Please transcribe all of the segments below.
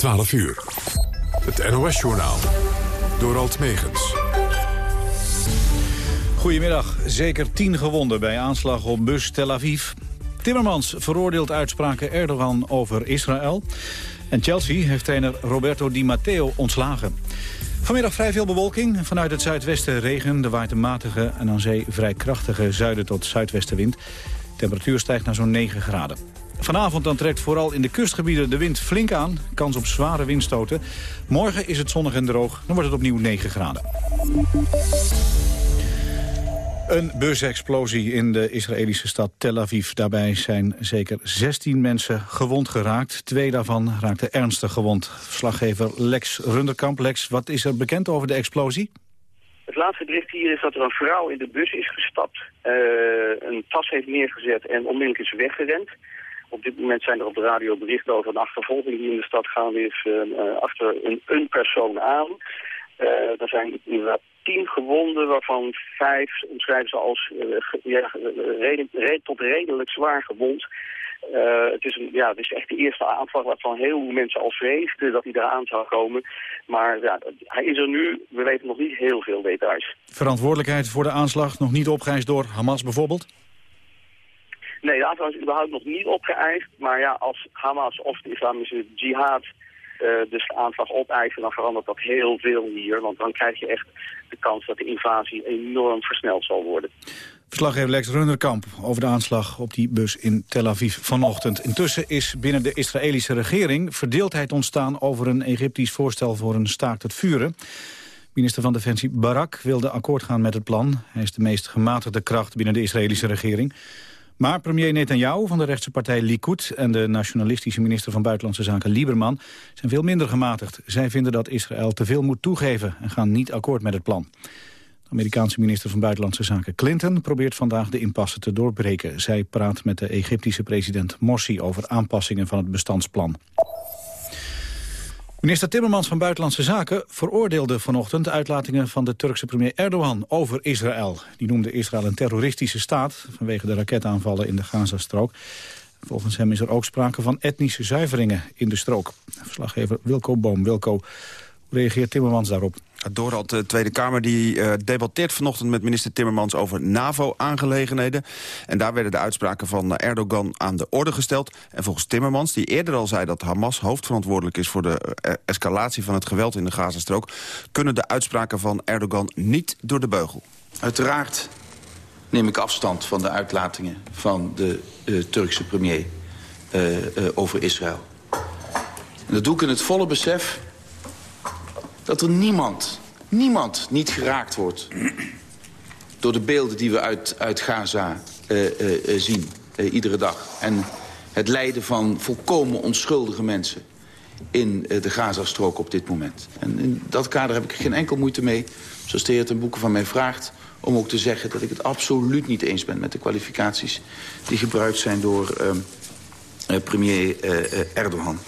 12 uur. Het NOS-journaal. Door Alt Megens. Goedemiddag. Zeker tien gewonden bij aanslag op bus Tel Aviv. Timmermans veroordeelt uitspraken Erdogan over Israël. En Chelsea heeft trainer Roberto Di Matteo ontslagen. Vanmiddag vrij veel bewolking. Vanuit het zuidwesten regen. Er waait een matige en aan zee vrij krachtige zuiden tot zuidwestenwind. Temperatuur stijgt naar zo'n 9 graden. Vanavond dan trekt vooral in de kustgebieden de wind flink aan. Kans op zware windstoten. Morgen is het zonnig en droog. Dan wordt het opnieuw 9 graden. Een busexplosie in de Israëlische stad Tel Aviv. Daarbij zijn zeker 16 mensen gewond geraakt. Twee daarvan raakten ernstig gewond. Verslaggever Lex Runderkamp. Lex, wat is er bekend over de explosie? Het laatste bericht hier is dat er een vrouw in de bus is gestapt. Uh, een tas heeft neergezet en onmiddellijk is weggerend. Op dit moment zijn er op de radio berichten over een achtervolging die in de stad gaande is uh, achter een, persoon aan. Er zijn inderdaad tien gewonden, waarvan vijf omschrijven ze als tot redelijk zwaar gewond. Uh, het, is een, ja, het is echt de eerste aanval waarvan heel veel mensen al vreesden dat hij eraan zou komen. Maar ja, hij is er nu, we weten nog niet heel veel details. Verantwoordelijkheid voor de aanslag nog niet opgeëist door Hamas bijvoorbeeld? Nee, de aanslag is überhaupt nog niet opgeëist. Maar ja, als Hamas of de islamische jihad uh, dus de aanslag opeisen, dan verandert dat heel veel hier. Want dan krijg je echt de kans dat de invasie enorm versneld zal worden. Verslaggever Lex Runderkamp over de aanslag op die bus in Tel Aviv vanochtend. Intussen is binnen de Israëlische regering verdeeldheid ontstaan over een Egyptisch voorstel voor een staakt het vuren. Minister van Defensie Barak wilde akkoord gaan met het plan. Hij is de meest gematigde kracht binnen de Israëlische regering. Maar premier Netanyahu van de rechtse partij Likud... en de nationalistische minister van Buitenlandse Zaken Lieberman... zijn veel minder gematigd. Zij vinden dat Israël te veel moet toegeven... en gaan niet akkoord met het plan. Amerikaanse minister van Buitenlandse Zaken Clinton... probeert vandaag de impasse te doorbreken. Zij praat met de Egyptische president Morsi... over aanpassingen van het bestandsplan. Minister Timmermans van Buitenlandse Zaken veroordeelde vanochtend uitlatingen van de Turkse premier Erdogan over Israël. Die noemde Israël een terroristische staat vanwege de raketaanvallen in de Gazastrook. Volgens hem is er ook sprake van etnische zuiveringen in de strook. Verslaggever Wilco Boom. Wilco, hoe reageert Timmermans daarop? Doordat de Tweede Kamer die uh, debatteert vanochtend met minister Timmermans over NAVO-aangelegenheden. En daar werden de uitspraken van Erdogan aan de orde gesteld. En volgens Timmermans, die eerder al zei dat Hamas hoofdverantwoordelijk is voor de uh, escalatie van het geweld in de Gazastrook, kunnen de uitspraken van Erdogan niet door de beugel. Uiteraard neem ik afstand van de uitlatingen van de uh, Turkse premier over Israël. Dat doe ik in het volle besef dat er niemand, niemand niet geraakt wordt... door de beelden die we uit, uit Gaza uh, uh, zien, uh, iedere dag. En het lijden van volkomen onschuldige mensen in de Gazastrook op dit moment. En in dat kader heb ik geen enkel moeite mee, zoals de heer ten boeken van mij vraagt... om ook te zeggen dat ik het absoluut niet eens ben met de kwalificaties... die gebruikt zijn door premier Erdogan.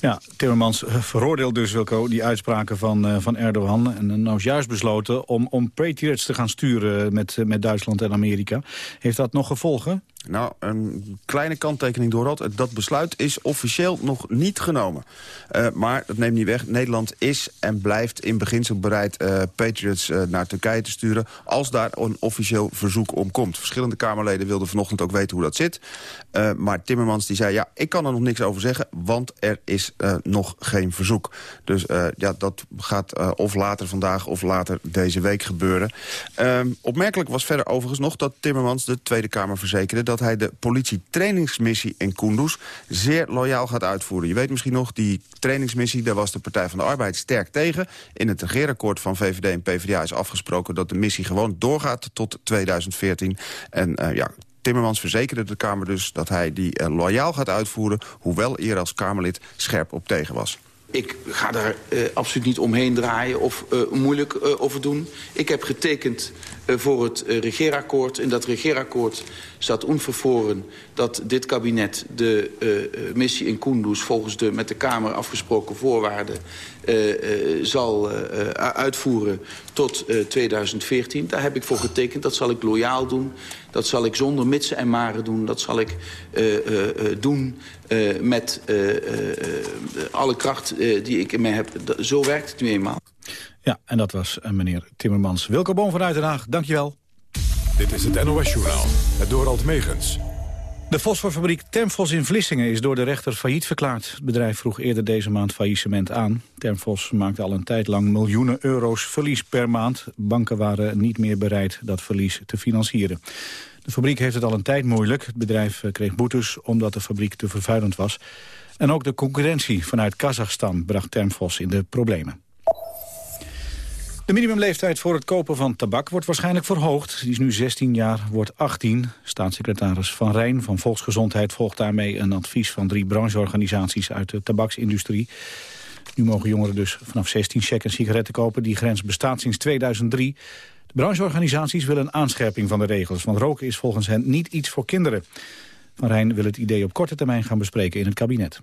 Ja, Timmermans veroordeelt dus, Wilco, die uitspraken van, uh, van Erdogan. En nou is juist besloten om, om Patriots te gaan sturen met, met Duitsland en Amerika. Heeft dat nog gevolgen? Nou, een kleine kanttekening door dat. Dat besluit is officieel nog niet genomen. Uh, maar dat neemt niet weg. Nederland is en blijft in beginsel bereid Patriots naar Turkije te sturen... als daar een officieel verzoek om komt. Verschillende Kamerleden wilden vanochtend ook weten hoe dat zit. maar Timmermans die zei, ja, ik kan er nog niks over zeggen... want er is nog geen verzoek. Dus ja, dat gaat of later vandaag of later deze week gebeuren. Ehm, opmerkelijk was verder overigens nog dat Timmermans de Tweede Kamer verzekerde... dat hij de politietrainingsmissie in Kunduz zeer loyaal gaat uitvoeren. Je weet misschien nog, die trainingsmissie, daar was de Partij van de Arbeid sterk tegen. In het regeerakkoord van VVD en PvdA is afgesproken dat de missie gewoon doorgaat tot 2014. En uh, ja, Timmermans verzekerde de Kamer dus dat hij die uh, loyaal gaat uitvoeren... hoewel eer als Kamerlid scherp op tegen was. Ik ga daar uh, absoluut niet omheen draaien of uh, moeilijk over doen. Ik heb getekend voor het regeerakkoord. In dat regeerakkoord staat onvervoren dat dit kabinet de missie in Kunduz... volgens de met de Kamer afgesproken voorwaarden zal uitvoeren tot 2014. Daar heb ik voor getekend. Dat zal ik loyaal doen. Dat zal ik zonder mitsen en maren doen. Dat zal ik doen uh, met uh, alle kracht die ik in mij heb. Zo werkt het nu eenmaal. Ja, en dat was meneer Timmermans. Wilco Boom vanuit Den Haag, dankjewel. Dit is het NOS-journaal, het Dorald Megens. De fosforfabriek Temfos in Vlissingen is door de rechter failliet verklaard. Het bedrijf vroeg eerder deze maand faillissement aan. Temfos maakte al een tijd lang miljoenen euro's verlies per maand. Banken waren niet meer bereid dat verlies te financieren. De fabriek heeft het al een tijd moeilijk. Het bedrijf kreeg boetes omdat de fabriek te vervuilend was. En ook de concurrentie vanuit Kazachstan bracht Temfos in de problemen. De minimumleeftijd voor het kopen van tabak wordt waarschijnlijk verhoogd. Die is nu 16 jaar, wordt 18. Staatssecretaris Van Rijn van Volksgezondheid volgt daarmee een advies van drie brancheorganisaties uit de tabaksindustrie. Nu mogen jongeren dus vanaf 16 check en sigaretten kopen. Die grens bestaat sinds 2003. De brancheorganisaties willen een aanscherping van de regels, want roken is volgens hen niet iets voor kinderen. Van Rijn wil het idee op korte termijn gaan bespreken in het kabinet.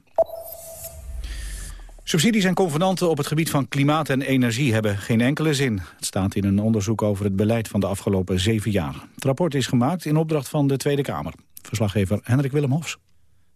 Subsidies en convenanten op het gebied van klimaat en energie hebben geen enkele zin. Het staat in een onderzoek over het beleid van de afgelopen zeven jaar. Het rapport is gemaakt in opdracht van de Tweede Kamer. Verslaggever Hendrik Willem Hofs.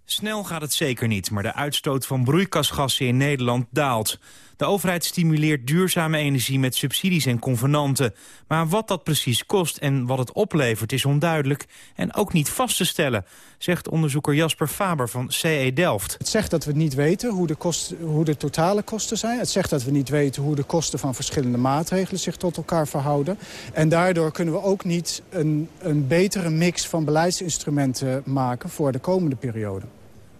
Snel gaat het zeker niet, maar de uitstoot van broeikasgassen in Nederland daalt. De overheid stimuleert duurzame energie met subsidies en convenanten. Maar wat dat precies kost en wat het oplevert is onduidelijk... en ook niet vast te stellen, zegt onderzoeker Jasper Faber van CE Delft. Het zegt dat we niet weten hoe de, hoe de totale kosten zijn. Het zegt dat we niet weten hoe de kosten van verschillende maatregelen zich tot elkaar verhouden. En daardoor kunnen we ook niet een, een betere mix van beleidsinstrumenten maken voor de komende periode.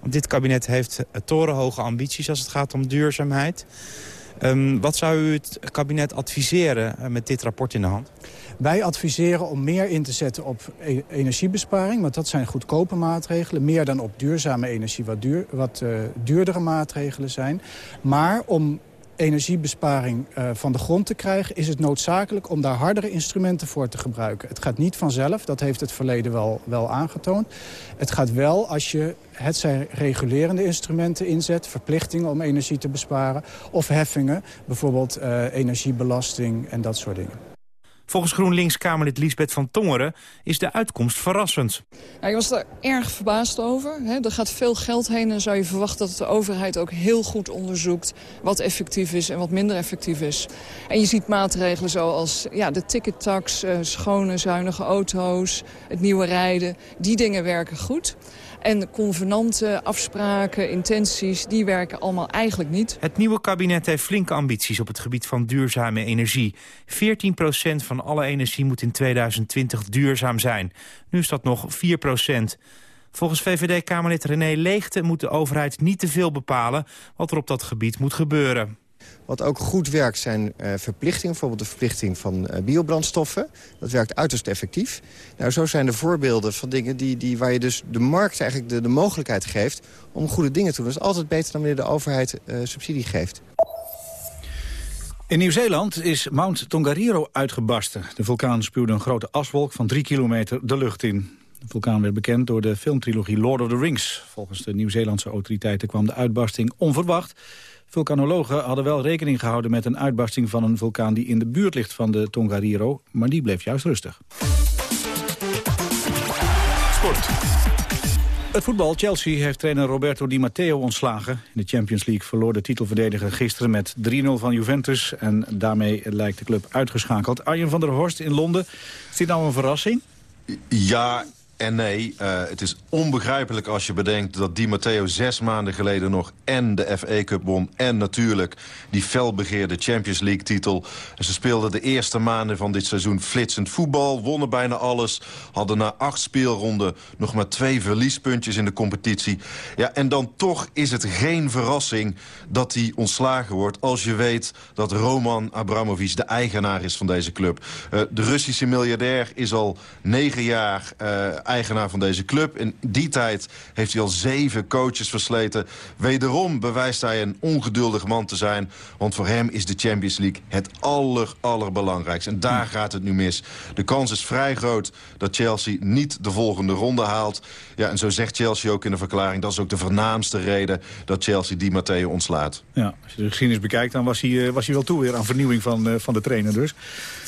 Dit kabinet heeft torenhoge ambities als het gaat om duurzaamheid. Um, wat zou u het kabinet adviseren uh, met dit rapport in de hand? Wij adviseren om meer in te zetten op e energiebesparing. Want dat zijn goedkope maatregelen. Meer dan op duurzame energie, wat, duur, wat uh, duurdere maatregelen zijn. Maar om energiebesparing uh, van de grond te krijgen... is het noodzakelijk om daar hardere instrumenten voor te gebruiken. Het gaat niet vanzelf, dat heeft het verleden wel, wel aangetoond. Het gaat wel als je het zijn regulerende instrumenten inzet... verplichtingen om energie te besparen... of heffingen, bijvoorbeeld uh, energiebelasting en dat soort dingen. Volgens GroenLinks-Kamerlid Liesbeth van Tongeren is de uitkomst verrassend. Ik was er erg verbaasd over. Hè. Er gaat veel geld heen en zou je verwachten dat de overheid ook heel goed onderzoekt... wat effectief is en wat minder effectief is. En je ziet maatregelen zoals ja, de tickettax, uh, schone, zuinige auto's... het nieuwe rijden, die dingen werken goed... En convenanten, afspraken, intenties, die werken allemaal eigenlijk niet. Het nieuwe kabinet heeft flinke ambities op het gebied van duurzame energie. 14% van alle energie moet in 2020 duurzaam zijn. Nu is dat nog 4% Volgens VVD-Kamerlid René Leegte moet de overheid niet te veel bepalen... wat er op dat gebied moet gebeuren. Wat ook goed werkt zijn uh, verplichtingen. Bijvoorbeeld de verplichting van uh, biobrandstoffen. Dat werkt uiterst effectief. Nou, zo zijn er voorbeelden van dingen die, die, waar je dus de markt eigenlijk de, de mogelijkheid geeft... om goede dingen te doen. Dat is altijd beter dan wanneer de overheid uh, subsidie geeft. In Nieuw-Zeeland is Mount Tongariro uitgebarsten. De vulkaan spuwde een grote aswolk van drie kilometer de lucht in. De vulkaan werd bekend door de filmtrilogie Lord of the Rings. Volgens de Nieuw-Zeelandse autoriteiten kwam de uitbarsting onverwacht. Vulkanologen hadden wel rekening gehouden met een uitbarsting van een vulkaan die in de buurt ligt van de Tongariro, maar die bleef juist rustig. Sport. Het voetbal. Chelsea heeft trainer Roberto Di Matteo ontslagen. In de Champions League verloor de titelverdediger gisteren met 3-0 van Juventus. En daarmee lijkt de club uitgeschakeld. Arjen van der Horst in Londen. Is dit nou een verrassing? Ja, en nee, uh, het is onbegrijpelijk als je bedenkt dat Di Matteo zes maanden geleden nog en de FA Cup won... en natuurlijk die felbegeerde Champions League titel. En ze speelden de eerste maanden van dit seizoen flitsend voetbal... wonnen bijna alles, hadden na acht speelronden nog maar twee verliespuntjes in de competitie. Ja, en dan toch is het geen verrassing dat hij ontslagen wordt... als je weet dat Roman Abramovic de eigenaar is van deze club. Uh, de Russische miljardair is al negen jaar... Uh, eigenaar van deze club. In die tijd heeft hij al zeven coaches versleten. Wederom bewijst hij een ongeduldig man te zijn. Want voor hem is de Champions League het aller, allerbelangrijkste. En daar gaat het nu mis. De kans is vrij groot dat Chelsea niet de volgende ronde haalt. Ja, en zo zegt Chelsea ook in de verklaring... dat is ook de voornaamste reden dat Chelsea Di Matteo ontslaat. Ja, als je de geschiedenis bekijkt, dan was hij, eh, was hij wel toe weer aan vernieuwing van, uh, van de trainer dus.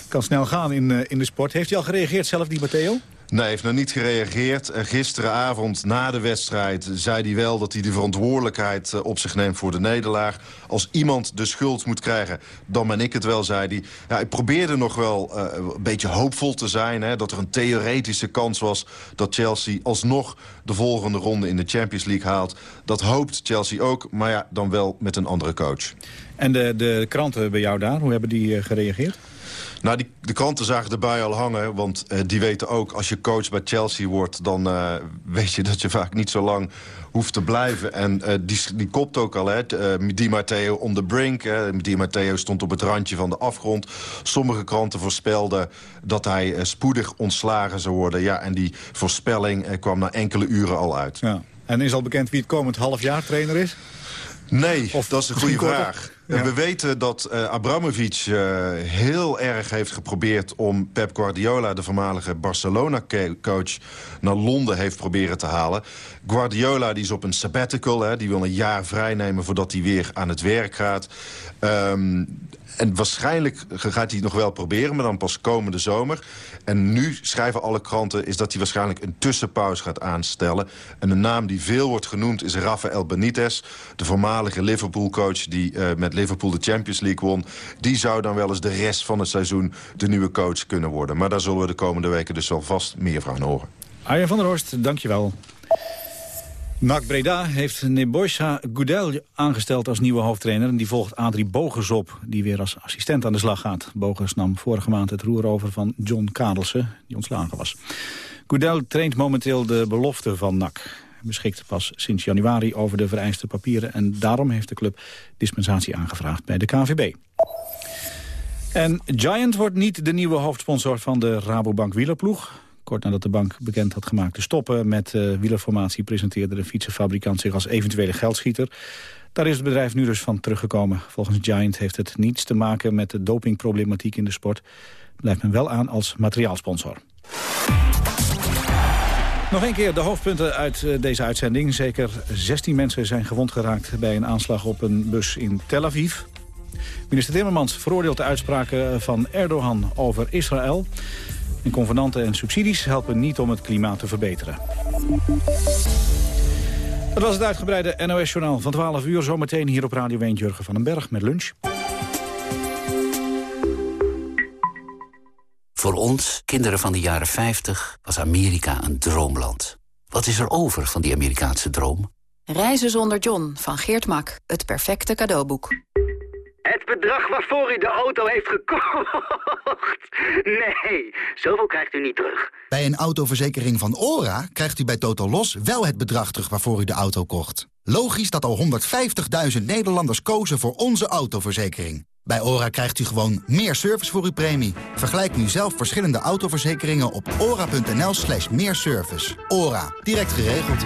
Kan snel gaan in, uh, in de sport. Heeft hij al gereageerd zelf, Di Matteo? Nee, hij heeft nog niet gereageerd. Uh, gisteravond na de wedstrijd zei hij wel dat hij de verantwoordelijkheid uh, op zich neemt voor de nederlaag. Als iemand de schuld moet krijgen, dan ben ik het wel, zei hij. Ja, ik probeerde nog wel uh, een beetje hoopvol te zijn. Hè, dat er een theoretische kans was dat Chelsea alsnog de volgende ronde in de Champions League haalt. Dat hoopt Chelsea ook, maar ja, dan wel met een andere coach. En de, de kranten bij jou daar, hoe hebben die gereageerd? Nou, die, de kranten zagen erbij al hangen. Want uh, die weten ook, als je coach bij Chelsea wordt... dan uh, weet je dat je vaak niet zo lang hoeft te blijven. En uh, die, die kopt ook al, hè. Di Matteo on the brink. Hè. Di Matteo stond op het randje van de afgrond. Sommige kranten voorspelden dat hij spoedig ontslagen zou worden. Ja, en die voorspelling kwam na enkele uren al uit. Ja. En is al bekend wie het komend half jaar trainer is? Nee, of dat is een goede vraag. Ja. We weten dat uh, Abramovic uh, heel erg heeft geprobeerd... om Pep Guardiola, de voormalige Barcelona-coach... naar Londen heeft proberen te halen. Guardiola die is op een sabbatical. Hè, die wil een jaar vrijnemen voordat hij weer aan het werk gaat. Um, en waarschijnlijk gaat hij nog wel proberen, maar dan pas komende zomer. En nu schrijven alle kranten is dat hij waarschijnlijk een tussenpauze gaat aanstellen. En de naam die veel wordt genoemd is Rafael Benitez. De voormalige Liverpool-coach die uh, met Liverpool de Champions League won. Die zou dan wel eens de rest van het seizoen de nieuwe coach kunnen worden. Maar daar zullen we de komende weken dus wel vast meer van horen. Arjen van der Horst, dankjewel. NAC Breda heeft Neboisha Goudel aangesteld als nieuwe hoofdtrainer. En die volgt Adrie Bogens op, die weer als assistent aan de slag gaat. Bogens nam vorige maand het roer over van John Kadelsen, die ontslagen was. Goudel traint momenteel de belofte van NAC. Beschikt pas sinds januari over de vereiste papieren... en daarom heeft de club dispensatie aangevraagd bij de KVB. En Giant wordt niet de nieuwe hoofdsponsor van de Rabobank wielerploeg. Kort nadat de bank bekend had gemaakt te stoppen met uh, wielerformatie... presenteerde de fietsenfabrikant zich als eventuele geldschieter. Daar is het bedrijf nu dus van teruggekomen. Volgens Giant heeft het niets te maken met de dopingproblematiek in de sport. Blijft men wel aan als materiaalsponsor. Nog een keer de hoofdpunten uit eh, deze uitzending. Zeker 16 mensen zijn gewond geraakt bij een aanslag op een bus in Tel Aviv. Minister Timmermans veroordeelt de uitspraken van Erdogan over Israël. En convenanten en subsidies helpen niet om het klimaat te verbeteren. Dat was het uitgebreide NOS-journaal van 12 uur. Zometeen hier op Radio 1 Jurgen van den Berg met lunch. Voor ons, kinderen van de jaren 50, was Amerika een droomland. Wat is er over van die Amerikaanse droom? Reizen zonder John van Geert Mak. Het perfecte cadeauboek. Het bedrag waarvoor u de auto heeft gekocht. Nee, zoveel krijgt u niet terug. Bij een autoverzekering van ORA krijgt u bij Total Los wel het bedrag terug waarvoor u de auto kocht. Logisch dat al 150.000 Nederlanders kozen voor onze autoverzekering. Bij ORA krijgt u gewoon meer service voor uw premie. Vergelijk nu zelf verschillende autoverzekeringen op ora.nl slash meer service. ORA, direct geregeld.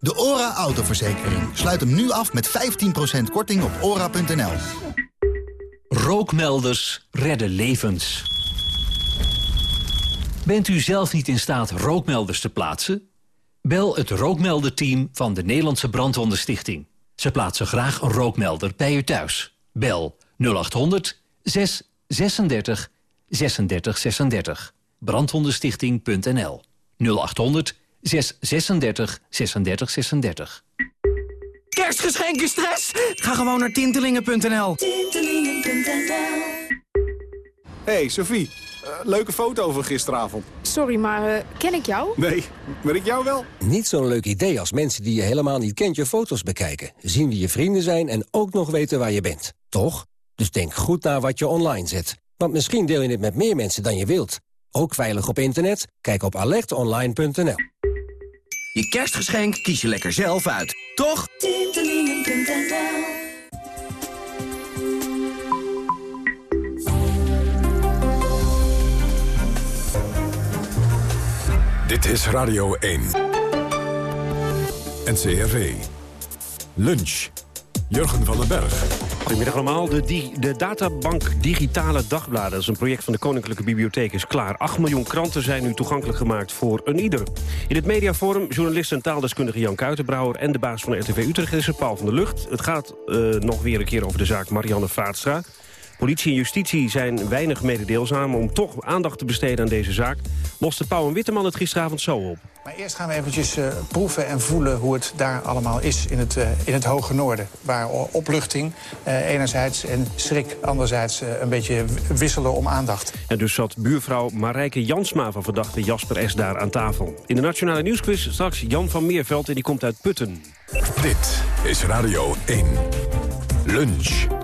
De ORA autoverzekering. Sluit hem nu af met 15% korting op ora.nl. Rookmelders redden levens. Bent u zelf niet in staat rookmelders te plaatsen? Bel het rookmelderteam van de Nederlandse Brandwondenstichting. Ze plaatsen graag een rookmelder bij u thuis. Bel 0800 636 36 36. Brandwondenstichting.nl 0800 636 36 36. Kerstgeschenken stress? Ga gewoon naar tintelingen.nl. Tintelingen.nl Hey Sophie, uh, leuke foto van gisteravond. Sorry, maar uh, ken ik jou? Nee, maar ik jou wel. Niet zo'n leuk idee als mensen die je helemaal niet kent je foto's bekijken. Zien wie je vrienden zijn en ook nog weten waar je bent. Toch? Dus denk goed na wat je online zet. Want misschien deel je het met meer mensen dan je wilt. Ook veilig op internet? Kijk op alertonline.nl. Je kerstgeschenk kies je lekker zelf uit, toch? Dit is Radio 1. NCRV. Lunch. Jurgen van den Berg. Goedemiddag allemaal. De, de databank Digitale Dagbladen, dat is een project van de Koninklijke Bibliotheek, is klaar. 8 miljoen kranten zijn nu toegankelijk gemaakt voor een ieder. In het mediaforum journalist en taaldeskundige Jan Kuitenbrouwer... en de baas van de RTV Utrecht is er Paul van der Lucht. Het gaat uh, nog weer een keer over de zaak Marianne Vaatstra. Politie en justitie zijn weinig mededeelzaam om toch aandacht te besteden aan deze zaak. Loste Pauw en Witteman het gisteravond zo op. Maar eerst gaan we eventjes uh, proeven en voelen hoe het daar allemaal is in het, uh, in het Hoge Noorden. Waar opluchting uh, enerzijds en schrik anderzijds een beetje wisselen om aandacht. En dus zat buurvrouw Marijke Jansma van verdachte Jasper S. daar aan tafel. In de Nationale Nieuwsquiz straks Jan van Meerveld en die komt uit Putten. Dit is Radio 1. Lunch.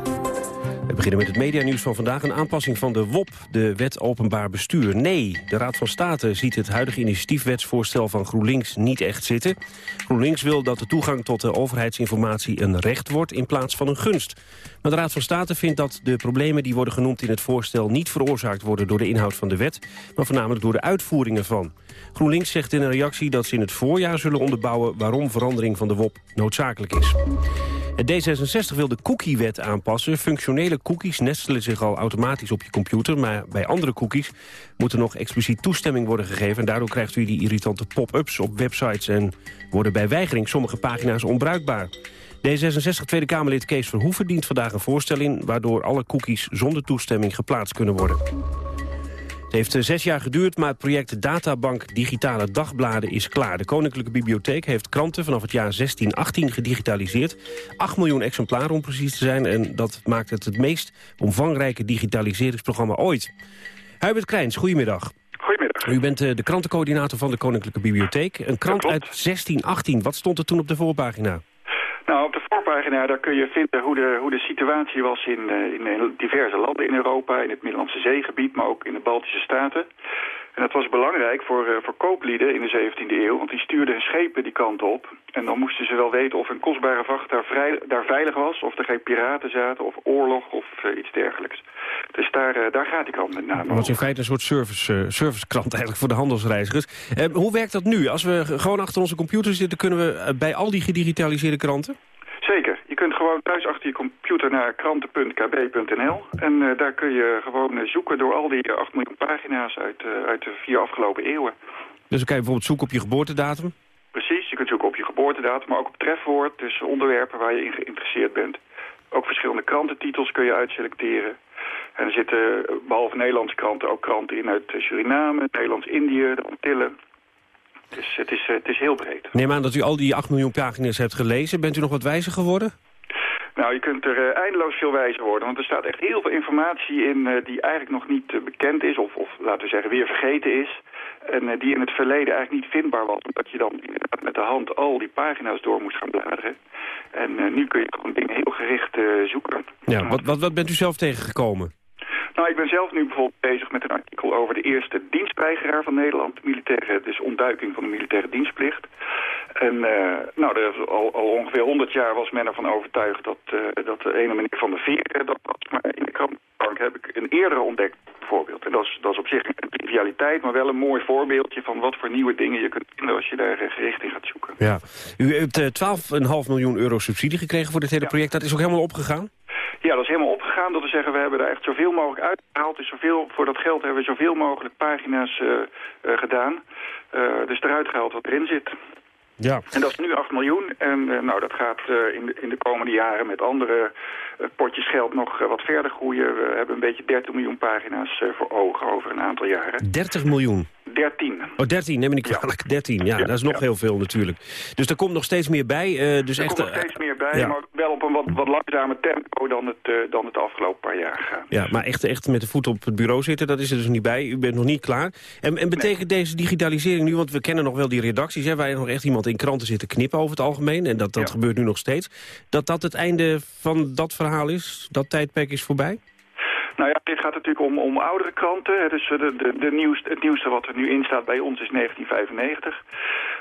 We beginnen met het medianieuws van vandaag. Een aanpassing van de WOP, de Wet Openbaar Bestuur. Nee, de Raad van State ziet het huidige initiatiefwetsvoorstel van GroenLinks niet echt zitten. GroenLinks wil dat de toegang tot de overheidsinformatie een recht wordt in plaats van een gunst. Maar de Raad van State vindt dat de problemen die worden genoemd in het voorstel niet veroorzaakt worden door de inhoud van de wet, maar voornamelijk door de uitvoeringen van. GroenLinks zegt in een reactie dat ze in het voorjaar zullen onderbouwen waarom verandering van de WOP noodzakelijk is. Het D66 wil de cookiewet aanpassen. Functionele cookies nestelen zich al automatisch op je computer... maar bij andere cookies moet er nog expliciet toestemming worden gegeven... en daardoor krijgt u die irritante pop-ups op websites... en worden bij weigering sommige pagina's onbruikbaar. D66 Tweede Kamerlid Kees Verhoeven dient vandaag een voorstel in... waardoor alle cookies zonder toestemming geplaatst kunnen worden. Het heeft eh, zes jaar geduurd, maar het project Databank Digitale Dagbladen is klaar. De Koninklijke Bibliotheek heeft kranten vanaf het jaar 1618 gedigitaliseerd. 8 miljoen exemplaren om precies te zijn. En dat maakt het het meest omvangrijke digitaliseringsprogramma ooit. Hubert Krijns, goedemiddag. Goedemiddag. U bent eh, de krantencoördinator van de Koninklijke Bibliotheek. Een krant uit 1618. Wat stond er toen op de voorpagina? Nou, op de voorpagina daar kun je vinden hoe de, hoe de situatie was in, uh, in diverse landen in Europa, in het Middellandse zeegebied, maar ook in de Baltische Staten. En dat was belangrijk voor, uh, voor kooplieden in de 17e eeuw, want die stuurden hun schepen die kant op. En dan moesten ze wel weten of een kostbare vracht daar, vrij, daar veilig was, of er geen piraten zaten, of oorlog, of uh, iets dergelijks. Dus daar, daar gaat die krant met name Dat was in feite een soort service, servicekrant eigenlijk voor de handelsreizigers. hoe werkt dat nu? Als we gewoon achter onze computer zitten, kunnen we bij al die gedigitaliseerde kranten? Zeker. Je kunt gewoon thuis achter je computer naar kranten.kb.nl. En uh, daar kun je gewoon uh, zoeken door al die 8 miljoen pagina's uit, uh, uit de vier afgelopen eeuwen. Dus dan kan je bijvoorbeeld zoeken op je geboortedatum? Precies, je kunt zoeken op je geboortedatum, maar ook op trefwoord. Dus onderwerpen waar je in geïnteresseerd bent. Ook verschillende krantentitels kun je uitselecteren. En er zitten behalve Nederlandse kranten ook kranten in uit Suriname, Nederlands-Indië, de Antillen. Dus het is, het is heel breed. Neem aan dat u al die 8 miljoen pagina's hebt gelezen. Bent u nog wat wijzer geworden? Nou, je kunt er uh, eindeloos veel wijzer worden. Want er staat echt heel veel informatie in uh, die eigenlijk nog niet uh, bekend is. Of, of, laten we zeggen weer vergeten is. En die in het verleden eigenlijk niet vindbaar was. Omdat je dan inderdaad met de hand al die pagina's door moest gaan bladeren. En nu kun je gewoon dingen heel gericht zoeken. Ja, wat, wat, wat bent u zelf tegengekomen? Nou, ik ben zelf nu bijvoorbeeld bezig met een artikel over de eerste dienstweigeraar van Nederland. Militaire, dus ontduiking van de militaire dienstplicht. En uh, nou, er al, al, ongeveer 100 jaar was men ervan overtuigd dat, uh, dat de ene meneer Van der Veer dat was. Maar in de krantbank heb ik een eerdere ontdekt bijvoorbeeld. En dat is, dat is op zich een trivialiteit, maar wel een mooi voorbeeldje van wat voor nieuwe dingen je kunt vinden als je daar gericht in gaat zoeken. Ja, u hebt uh, 12,5 miljoen euro subsidie gekregen voor dit hele project. Dat is ook helemaal opgegaan? Ja, dat is helemaal opgegaan. Dat we zeggen, we hebben daar echt zoveel mogelijk uitgehaald. Dus zoveel, voor dat geld hebben we zoveel mogelijk pagina's uh, uh, gedaan. Uh, dus eruit gehaald wat erin zit. Ja. En dat is nu 8 miljoen. En nou, dat gaat in, de, in de komende jaren met andere potjes geld nog wat verder groeien. We hebben een beetje 30 miljoen pagina's voor ogen over een aantal jaren. 30 miljoen? 13. Oh, 13, neem me niet kwalijk. Ja. 13, ja, ja, dat is nog ja. heel veel natuurlijk. Dus er komt nog steeds meer bij. Uh, dus er echt, komt nog steeds meer bij, maar wel op een wat, wat langzamer tempo dan het, uh, dan het afgelopen paar jaar. Ja, maar echt, echt met de voet op het bureau zitten, dat is er dus niet bij. U bent nog niet klaar. En, en betekent nee. deze digitalisering nu, want we kennen nog wel die redacties, hè, waar nog echt iemand in kranten zit te knippen over het algemeen, en dat, dat gebeurt nu nog steeds, dat dat het einde van dat verhaal is? Dat tijdperk is voorbij? Nou ja, dit gaat natuurlijk om, om oudere kranten. Dus de, de, de nieuwste, het nieuwste wat er nu in staat bij ons is 1995.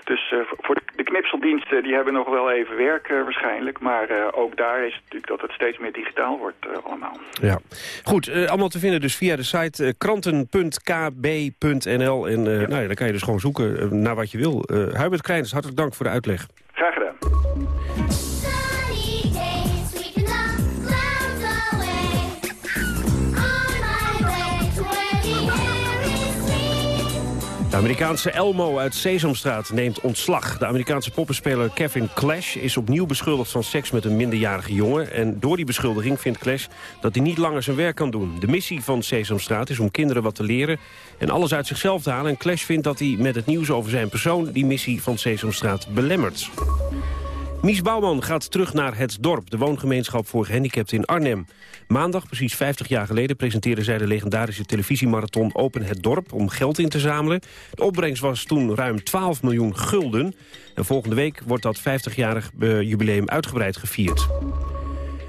Dus uh, voor de knipseldiensten, die hebben nog wel even werk uh, waarschijnlijk. Maar uh, ook daar is het natuurlijk dat het steeds meer digitaal wordt allemaal. Ja, goed. allemaal te vinden dus via de site kranten.kb.nl. En nou ja, dan kan je dus gewoon zoeken naar wat je wil. Hubert Kleins, hartelijk dank voor de uitleg. Graag gedaan. De Amerikaanse Elmo uit Sesamstraat neemt ontslag. De Amerikaanse poppenspeler Kevin Clash is opnieuw beschuldigd van seks met een minderjarige jongen. En door die beschuldiging vindt Clash dat hij niet langer zijn werk kan doen. De missie van Sesamstraat is om kinderen wat te leren en alles uit zichzelf te halen. En Clash vindt dat hij met het nieuws over zijn persoon die missie van Sesamstraat belemmert. Mies Bouwman gaat terug naar Het Dorp, de woongemeenschap voor gehandicapten in Arnhem. Maandag, precies 50 jaar geleden, presenteerde zij de legendarische televisiemarathon Open Het Dorp om geld in te zamelen. De opbrengst was toen ruim 12 miljoen gulden. En volgende week wordt dat 50-jarig jubileum uitgebreid gevierd.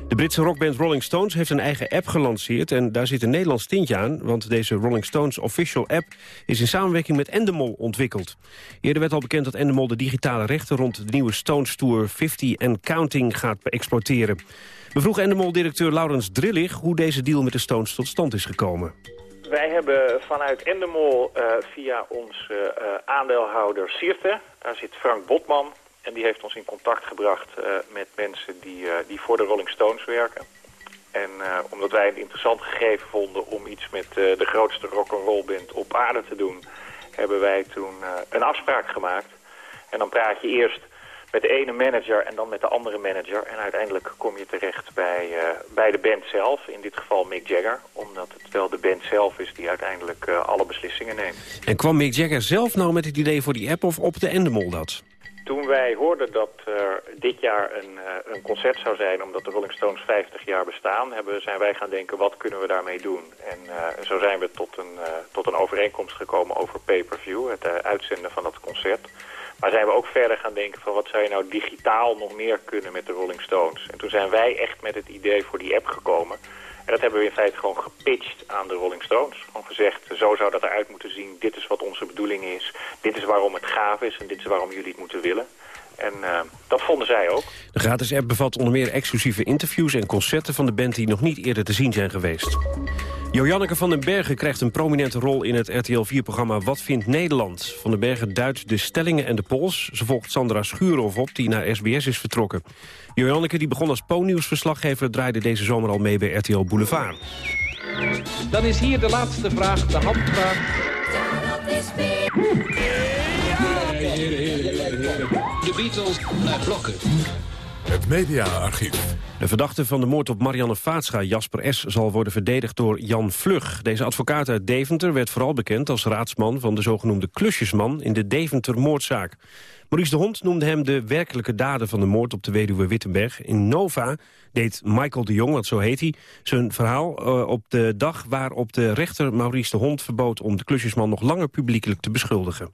De Britse rockband Rolling Stones heeft een eigen app gelanceerd... en daar zit een Nederlands tintje aan... want deze Rolling Stones official app is in samenwerking met Endemol ontwikkeld. Eerder werd al bekend dat Endemol de digitale rechten... rond de nieuwe Stones Tour 50 and Counting gaat exploiteren. We vroegen Endemol-directeur Laurens Drillig... hoe deze deal met de Stones tot stand is gekomen. Wij hebben vanuit Endemol uh, via onze uh, aandeelhouder Sirte... daar zit Frank Botman en die heeft ons in contact gebracht uh, met mensen die, uh, die voor de Rolling Stones werken. En uh, omdat wij een interessant gegeven vonden om iets met de grootste rock'n'roll band op aarde te doen... hebben wij toen een afspraak gemaakt. En dan praat je eerst met de ene manager en dan met de andere manager. En uiteindelijk kom je terecht bij, bij de band zelf, in dit geval Mick Jagger. Omdat het wel de band zelf is die uiteindelijk alle beslissingen neemt. En kwam Mick Jagger zelf nou met het idee voor die app of op de Endemol dat? Toen wij hoorden dat er dit jaar een, uh, een concert zou zijn... omdat de Rolling Stones 50 jaar bestaan... Hebben, zijn wij gaan denken, wat kunnen we daarmee doen? En uh, zo zijn we tot een, uh, tot een overeenkomst gekomen over pay-per-view... het uitzenden van dat concert. Maar zijn we ook verder gaan denken van... wat zou je nou digitaal nog meer kunnen met de Rolling Stones? En toen zijn wij echt met het idee voor die app gekomen... En dat hebben we in feite gewoon gepitcht aan de Rolling Stones. Gewoon gezegd, zo zou dat eruit moeten zien. Dit is wat onze bedoeling is. Dit is waarom het gaaf is en dit is waarom jullie het moeten willen. En uh, dat vonden zij ook. De gratis app bevat onder meer exclusieve interviews en concerten van de band die nog niet eerder te zien zijn geweest. Joanneke van den Bergen krijgt een prominente rol in het RTL 4-programma Wat vindt Nederland? Van den Bergen duidt de stellingen en de polls. Ze volgt Sandra Schuurhoff op, die naar SBS is vertrokken. Joanneke, die begon als Po-nieuwsverslaggever... draaide deze zomer al mee bij RTL Boulevard. Dan is hier de laatste vraag, de handvraag. De Beatles naar blokken. Het mediaarchief. De verdachte van de moord op Marianne Vaatscha, Jasper S., zal worden verdedigd door Jan Vlug. Deze advocaat uit Deventer werd vooral bekend als raadsman van de zogenoemde klusjesman in de Deventer-moordzaak. Maurice de Hond noemde hem de werkelijke daden van de moord op de weduwe Wittenberg. In Nova deed Michael de Jong, want zo heet hij, zijn verhaal uh, op de dag waarop de rechter Maurice de Hond verbood om de klusjesman nog langer publiekelijk te beschuldigen.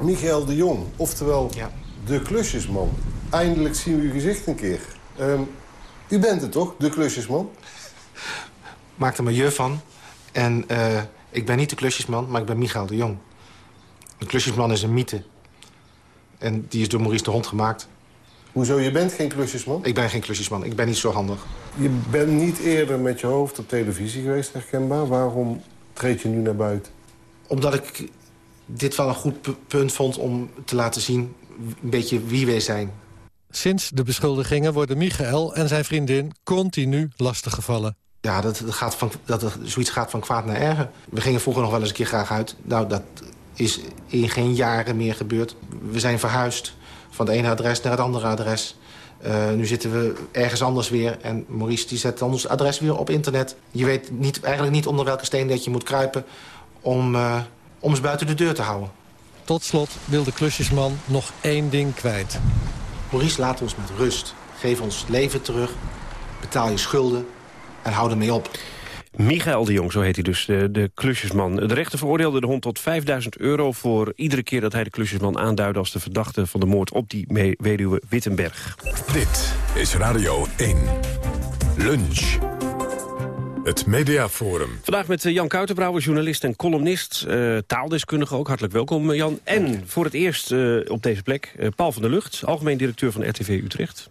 Michael de Jong, oftewel ja. De klusjesman. Eindelijk zien we uw gezicht een keer. Um, u bent het toch, de klusjesman? Maak er maar je van. En uh, ik ben niet de klusjesman, maar ik ben Michael de Jong. Een klusjesman is een mythe. En die is door Maurice de Hond gemaakt. Hoezo, je bent geen klusjesman? Ik ben geen klusjesman, ik ben niet zo handig. Je bent niet eerder met je hoofd op televisie geweest, herkenbaar. Waarom treed je nu naar buiten? Omdat ik dit wel een goed punt vond om te laten zien... een beetje wie wij zijn. Sinds de beschuldigingen worden Michael en zijn vriendin continu lastiggevallen. Ja, dat, gaat van, dat zoiets gaat van kwaad naar erger. We gingen vroeger nog wel eens een keer graag uit. Nou, dat is in geen jaren meer gebeurd. We zijn verhuisd van het ene adres naar het andere adres. Uh, nu zitten we ergens anders weer. En Maurice die zet ons adres weer op internet. Je weet niet, eigenlijk niet onder welke steen dat je moet kruipen... om, uh, om eens buiten de deur te houden. Tot slot wil de klusjesman nog één ding kwijt. Maurice, laat ons met rust. Geef ons leven terug. Betaal je schulden. En hou ermee op. Michael de Jong, zo heet hij dus, de, de klusjesman. De rechter veroordeelde de hond tot 5000 euro... voor iedere keer dat hij de klusjesman aanduidde... als de verdachte van de moord op die weduwe Wittenberg. Dit is Radio 1. Lunch. Het Mediaforum. Vandaag met Jan Kuitenbrouwer, journalist en columnist. Uh, taaldeskundige ook, hartelijk welkom Jan. En voor het eerst uh, op deze plek uh, Paul van der Lucht... algemeen directeur van RTV Utrecht.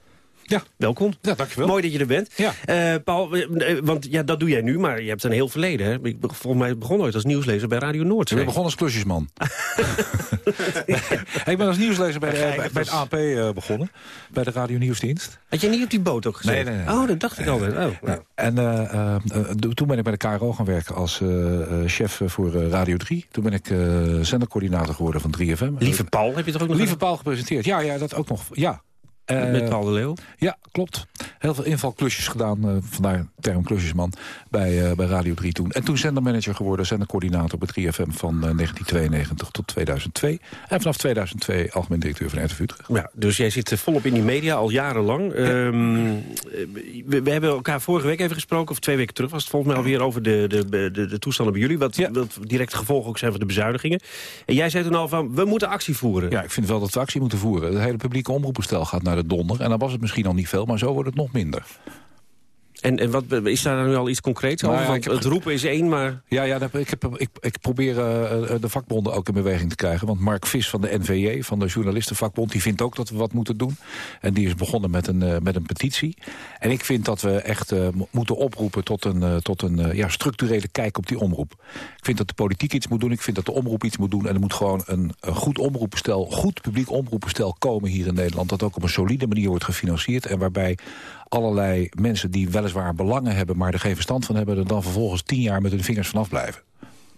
Ja. Welkom. Ja, dankjewel. Mooi dat je er bent. Ja. Eh, Paul, eh, want ja, dat doe jij nu, maar je hebt een heel verleden. Hè? Ik, volgens mij begon ooit als nieuwslezer bij Radio Noord. Ik ben begonnen als klusjesman. ik ben als nieuwslezer bij, de, bij, bij het AP eh, begonnen. Bij de Radio Nieuwsdienst. Had jij niet op die boot ook gezeten? Nee, nee, nee. Oh, dat dacht ik altijd. Oh, nou. En eh, eh, eh, toen ben ik bij de KRO gaan werken als eh, eh, chef voor eh, Radio 3. Toen ben ik eh, zendercoördinator geworden van 3FM. Lieve Paul heb je toch ook nog Lieve Paul gepresenteerd. Ja, ja, dat ook nog. Ja. Eh, Met Paul de Leeuw? Ja, klopt. Heel veel invalklusjes gedaan, eh, vandaar de term klusjesman, bij, eh, bij Radio 3 toen. En toen zendermanager geworden, zendercoördinator bij 3FM van eh, 1992 tot 2002. En vanaf 2002 algemeen directeur van RTV Utrecht. Ja, dus jij zit volop in die media al jarenlang. Ehm, we, we hebben elkaar vorige week even gesproken, of twee weken terug was het volgens mij alweer over de, de, de, de toestanden bij jullie. Wat, wat direct gevolgen ook zijn van de bezuinigingen. En jij zei toen al van, we moeten actie voeren. Ja, ik vind wel dat we actie moeten voeren. Het hele publieke omroepenstel gaat naar de donder. En dan was het misschien al niet veel, maar zo wordt het nog minder. En, en wat, is daar nu al iets concreets Nou over? ja, Want het roepen is één, maar... Ja, ja ik, heb, ik, ik probeer eh, eh, de vakbonden ook in beweging te krijgen. Want Mark Vis van de NVJ, van de journalistenvakbond... die vindt ook dat we wat moeten doen. En die is begonnen met een, eh, met een petitie. En ik vind dat we echt mo- moeten oproepen tot een, tot een ja, structurele kijk op die omroep. Ik vind dat de politiek iets moet doen. Ik vind dat de omroep iets moet doen. En er moet gewoon een, een goed omroepenstel, goed publiek omroepenstel komen hier in Nederland. Dat ook op een solide manier wordt gefinancierd. En waarbij allerlei mensen die weliswaar belangen hebben... maar er geen verstand van hebben... er dan vervolgens tien jaar met hun vingers vanaf blijven.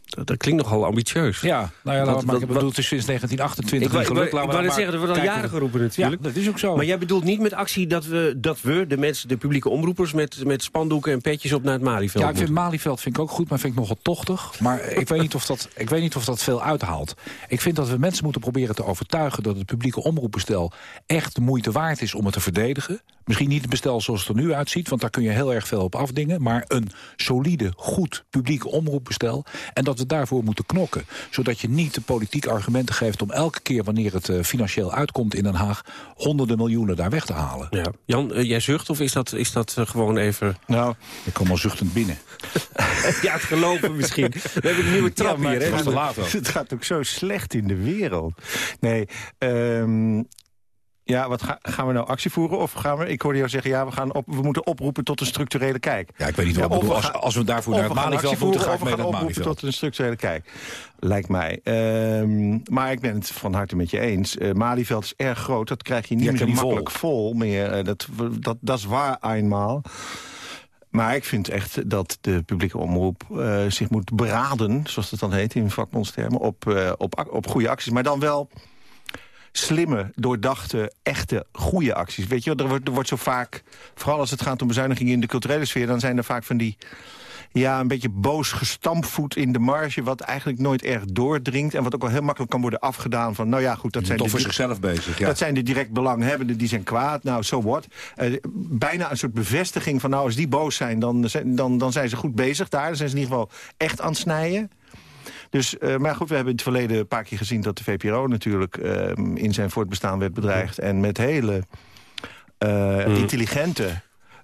Dat, dat klinkt nogal ambitieus. Ja, nou ja, laat maar, wat- ik bedoel, het is sinds 1928 Ik niet ik gelukt. ik Laten wou we net dan zeggen, er wordt al jaren geroepen natuurlijk. Ja, dat is ook zo. Maar jij bedoelt niet met actie dat we, dat we de mensen, de publieke omroepers... met, met spandoeken en petjes op naar het Malieveld Ja, ik vind? Malieveld vind ik ook goed, maar vind ik nogal tochtig. Maar ik weet, niet of dat, ik weet niet of dat veel uithaalt. Ik vind dat we mensen moeten proberen te overtuigen... dat het publieke omroepbestel echt de moeite waard is om het te verdedigen. Misschien niet het bestel zoals het er nu uitziet... want daar kun je heel erg veel op afdingen. Maar een solide, goed publiek omroepbestel. En dat we daarvoor moeten knokken. Zodat je niet de politiek argumenten geeft... om elke keer wanneer het eh, financieel uitkomt in Den Haag... honderden miljoenen daar weg te halen. Ja. Jan, eh, jij zucht of is dat, is dat eh, gewoon even... Nou, ik kom al zuchtend binnen. ja, het geloven misschien. We hebben een nieuwe trap Ja, hier, het, gaat, het gaat ook zo slecht in de wereld. Nee, ehm, ja, wat ga- gaan we nou actie voeren? Of gaan we, ik hoorde jou zeggen, ja, we, gaan op, we moeten oproepen tot een structurele kijk. Ja, ik weet niet wat bedoel. we Als- gaan- als we daarvoor naar het Malieveld moeten, ga ik mee naar oproepen tot een structurele kijk. Lijkt mij. Ehm, maar ik ben het van harte met je eens. Eh Malieveld is erg groot, dat krijg je niet Ja, meer zo makkelijk vol. meer. Eh, dat, dat, dat is waar eenmaal. Maar ik vind echt dat de publieke omroep eh, zich moet beraden... zoals het dan heet in vakbondstermen, op, op, op goede acties. Maar dan wel slimme, doordachte, echte, goede acties. Weet je, er wordt, er wordt zo vaak... vooral als het gaat om bezuinigingen in de culturele sfeer... dan zijn er vaak van die... Ja, een beetje boos gestampvoet in de marge... wat eigenlijk nooit erg doordringt... en wat ook wel heel makkelijk kan worden afgedaan van... nou ja, goed, dat zijn Toch de voor zichzelf bezig, ja. Dat zijn de direct belanghebbenden, die zijn kwaad. Nou, so what. Eh, bijna een soort bevestiging van... nou, als die boos zijn, dan, zijn- dan, dan zijn ze goed bezig daar. Dan zijn ze in ieder geval echt aan het snijden. Dus, eh, maar goed, we hebben in het verleden een paar keer gezien... dat de VPRO natuurlijk eh, in zijn voortbestaan werd bedreigd. En met hele eh, intelligente...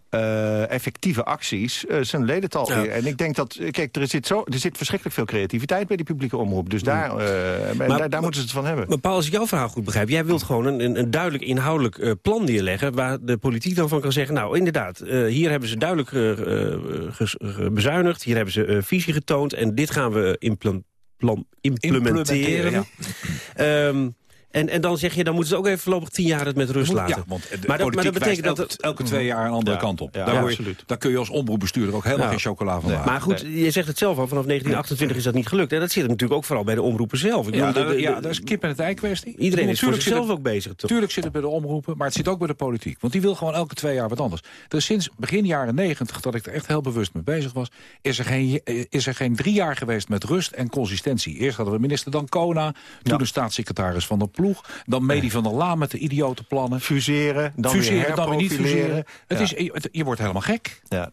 eh, effectieve acties zijn ledental Ja. weer. En ik denk dat, kijk, er zit, zo, er zit verschrikkelijk veel creativiteit bij die publieke omroep. Dus daar, en daar, daar moeten ze het van hebben. Maar Paul, als ik jouw verhaal goed begrijp... jij wilt gewoon een, een, duidelijk inhoudelijk plan neerleggen... waar de politiek dan van kan zeggen... nou, inderdaad, hier hebben ze duidelijk bezuinigd... hier hebben ze visie getoond... en dit gaan we implan- plan- implementeren. Implementeren, Ehm, en, en dan zeg je, dan moeten ze ook even voorlopig tien jaar het met rust laten. Ja, want de maar, dat, maar dat politiek betekent dat... elke, elke twee jaar een andere Ja, kant op. ja, daar, je- absoluut. daar kun je als omroepbestuurder ook helemaal geen chocola van maken. Maar goed, je zegt het zelf al, vanaf 1928 is dat niet gelukt. En dat zit natuurlijk ook vooral bij de omroepen zelf. Ik Ja, bedoel, dat, de- de- ja, dat is kip en het ei kwestie. Iedereen is voor zichzelf ook bezig, toch? Tuurlijk zit het bij de omroepen, maar het zit ook bij de politiek. Want die wil gewoon elke twee jaar wat anders. Er is sinds begin jaren negentig, dat ik er echt heel bewust mee bezig was... is er geen, is er geen drie jaar geweest met rust en consistentie. Eerst hadden we minister Dancona, toen de staatssecretaris van de Ploeg... dan Medi van der Laan met de idiote plannen. Fuseren, dan weer dan weer niet fuseren. Het Ja. is, je, het- je wordt helemaal gek. Ja.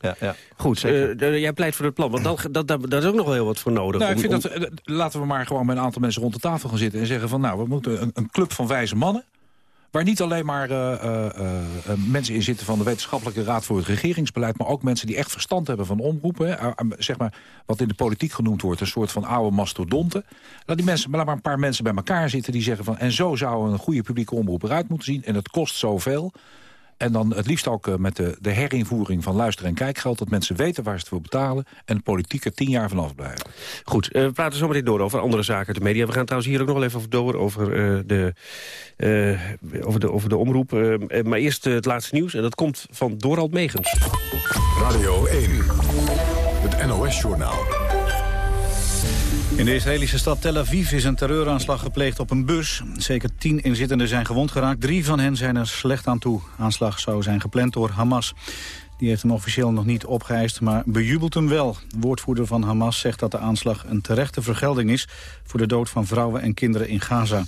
Ja, ja. Goed, eh, eh, jij pleit voor het plan, want dan, dat, dat, daar is ook nog wel heel wat voor nodig. Nou, ik vind om- dat, eh, laten we maar gewoon met een aantal mensen rond de tafel gaan zitten... en zeggen van, nou, we moeten een, een club van wijze mannen... waar niet alleen maar eh, eh, eh, mensen in zitten van de Wetenschappelijke Raad voor het Regeringsbeleid... maar ook mensen die echt verstand hebben van omroepen. zeg maar, wat in de politiek genoemd wordt, een soort van oude mastodonten. Laat, die mensen, laat maar een paar mensen bij elkaar zitten die zeggen van... en zo zou een goede publieke omroep eruit moeten zien... en het kost zoveel... En dan het liefst ook eh, met de, de herinvoering van luister- en kijkgeld... dat mensen weten waar ze het voor betalen... en de politiek er tien jaar vanaf blijven. Goed, uh, we praten zo meteen door over andere zaken uit de media. We gaan trouwens hier ook nog wel even over door over, uh, de, uh, over, de, over de omroep. maar eerst het laatste nieuws en dat komt van Dorald Megens. Radio 1, het NOS-journaal. In de Israëlische stad Tel Aviv is een terreuraanslag gepleegd op een bus. Zeker tien inzittenden zijn gewond geraakt. Drie van hen zijn er slecht aan toe. Aanslag zou zijn gepland door Hamas. Die heeft hem officieel nog niet opgeëist, maar bejubelt hem wel. De woordvoerder van Hamas zegt dat de aanslag een terechte vergelding is... voor de dood van vrouwen en kinderen in Gaza.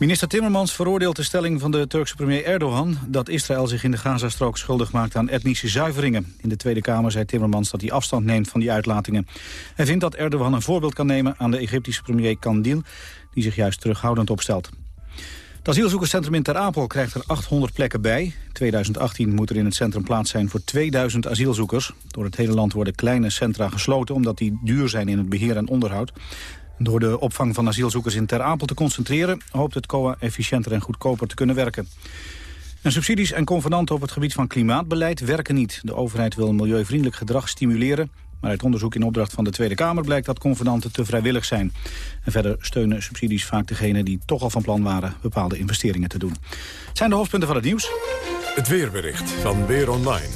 Minister Timmermans veroordeelt de stelling van de Turkse premier Erdogan... dat Israël zich in de Gazastrook schuldig maakt aan etnische zuiveringen. In de Tweede Kamer zei Timmermans dat hij afstand neemt van die uitlatingen. Hij vindt dat Erdogan een voorbeeld kan nemen aan de Egyptische premier Kandil... die zich juist terughoudend opstelt. Het asielzoekerscentrum in Ter Apel krijgt er 800 plekken bij. In 2018 moet er in het centrum plaats zijn voor 2000 asielzoekers. Door het hele land worden kleine centra gesloten... omdat die duur zijn in het beheer en onderhoud. Door de opvang van asielzoekers in Ter Apel te concentreren... hoopt het COA efficiënter en goedkoper te kunnen werken. En subsidies en convenanten op het gebied van klimaatbeleid werken niet. De overheid wil milieuvriendelijk gedrag stimuleren... maar uit onderzoek in opdracht van de Tweede Kamer blijkt dat convenanten te vrijwillig zijn. En verder steunen subsidies vaak degenen die toch al van plan waren... bepaalde investeringen te doen. Het zijn de hoofdpunten van het nieuws. Het weerbericht van Weer Online.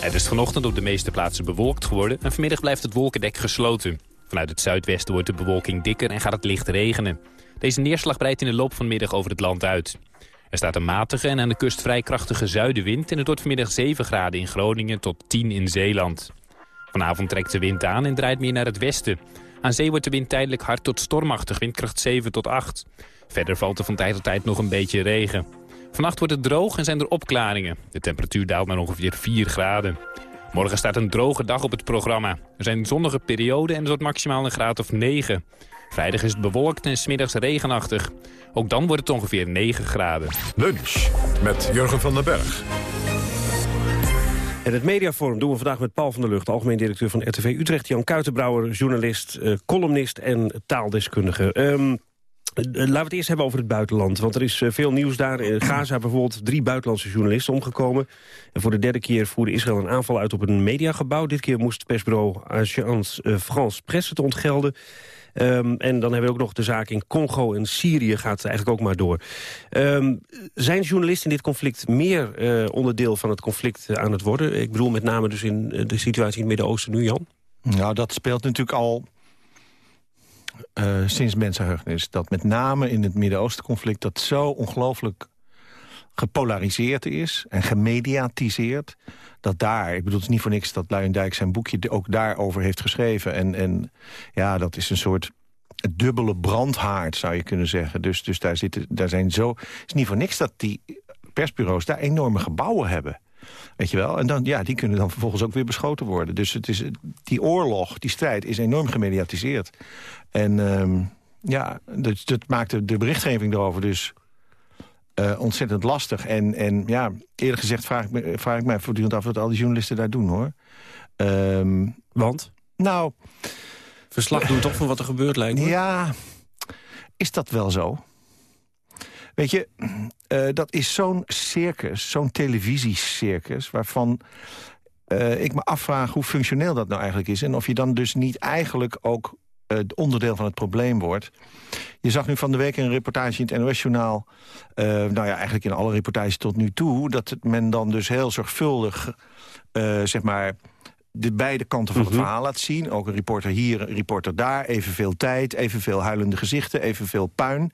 Het is vanochtend op de meeste plaatsen bewolkt geworden... en vanmiddag blijft het wolkendek gesloten. Vanuit het zuidwesten wordt de bewolking dikker en gaat het licht regenen. Deze neerslag breidt in de loop van de middag over het land uit. Er staat een matige en aan de kust vrij krachtige zuidenwind... en het wordt vanmiddag 7 graden in Groningen tot 10 in Zeeland. Vanavond trekt de wind aan en draait meer naar het westen. Aan zee wordt de wind tijdelijk hard tot stormachtig, windkracht 7 tot 8. Verder valt er van tijd tot tijd nog een beetje regen. Vannacht wordt het droog en zijn er opklaringen. De temperatuur daalt naar ongeveer 4 graden. Morgen staat een droge dag op het programma. Er zijn zonnige perioden en het wordt maximaal een graad of 9. Vrijdag is het bewolkt en smiddags regenachtig. Ook dan wordt het ongeveer 9 graden. Lunch met Jurgen van den Berg. En het mediaforum doen we vandaag met Paul van der Lucht... algemeen directeur van RTV Utrecht, Jan Kuitenbrouwer... journalist, uh, columnist en taaldeskundige. Um, Laten we het eerst hebben over het buitenland. Want er is veel nieuws daar. In Gaza bijvoorbeeld drie buitenlandse journalisten omgekomen. En voor de derde keer voerde Israël een aanval uit op een mediagebouw. Dit keer moest persbureau Agence France Presse het ontgelden. Um, en dan hebben we ook nog de zaak in Congo en Syrië gaat eigenlijk ook maar door. Um, zijn journalisten in dit conflict meer onderdeel van het conflict aan het worden? Ik bedoel met name dus in de situatie in het Midden-Oosten nu, Jan? Nou, dat speelt natuurlijk al uh, sinds mensenheugenis. Dat met name in het Midden-Oosten conflict... dat zo ongelooflijk gepolariseerd is en gemediatiseerd... dat daar, ik bedoel het is niet voor niks dat Luijendijk zijn boekje ook daarover heeft geschreven. En, en ja, dat is een soort dubbele brandhaard, zou je kunnen zeggen. Dus, dus daar, zitten, daar zijn zo... Het is niet voor niks dat die persbureaus daar enorme gebouwen hebben. Weet je wel? En dan, ja, die kunnen dan vervolgens ook weer beschoten worden. Dus het is, die oorlog, die strijd, is enorm gemediatiseerd. En um, ja, dat, dat maakte de berichtgeving erover dus uh, ontzettend lastig. En, en ja, eerlijk gezegd vraag ik, me, vraag ik mij voortdurend af... wat al die journalisten daar doen, hoor. Um, Want? Nou... Verslag doen toch van wat er gebeurt, lijkt me. Ja, is dat wel zo? Weet je, uh, dat is zo'n circus, zo'n televisiecircus... waarvan uh, ik me afvraag hoe functioneel dat nou eigenlijk is... en of je dan dus niet eigenlijk ook uh, onderdeel van het probleem wordt. Je zag nu van de week een reportage in het NOS-journaal... nou ja, eigenlijk in alle reportages tot nu toe... dat men dan dus heel zorgvuldig, zeg maar de beide kanten van het mhm. verhaal laat zien. Ook een reporter hier, een reporter daar. Evenveel tijd, evenveel huilende gezichten, evenveel puin.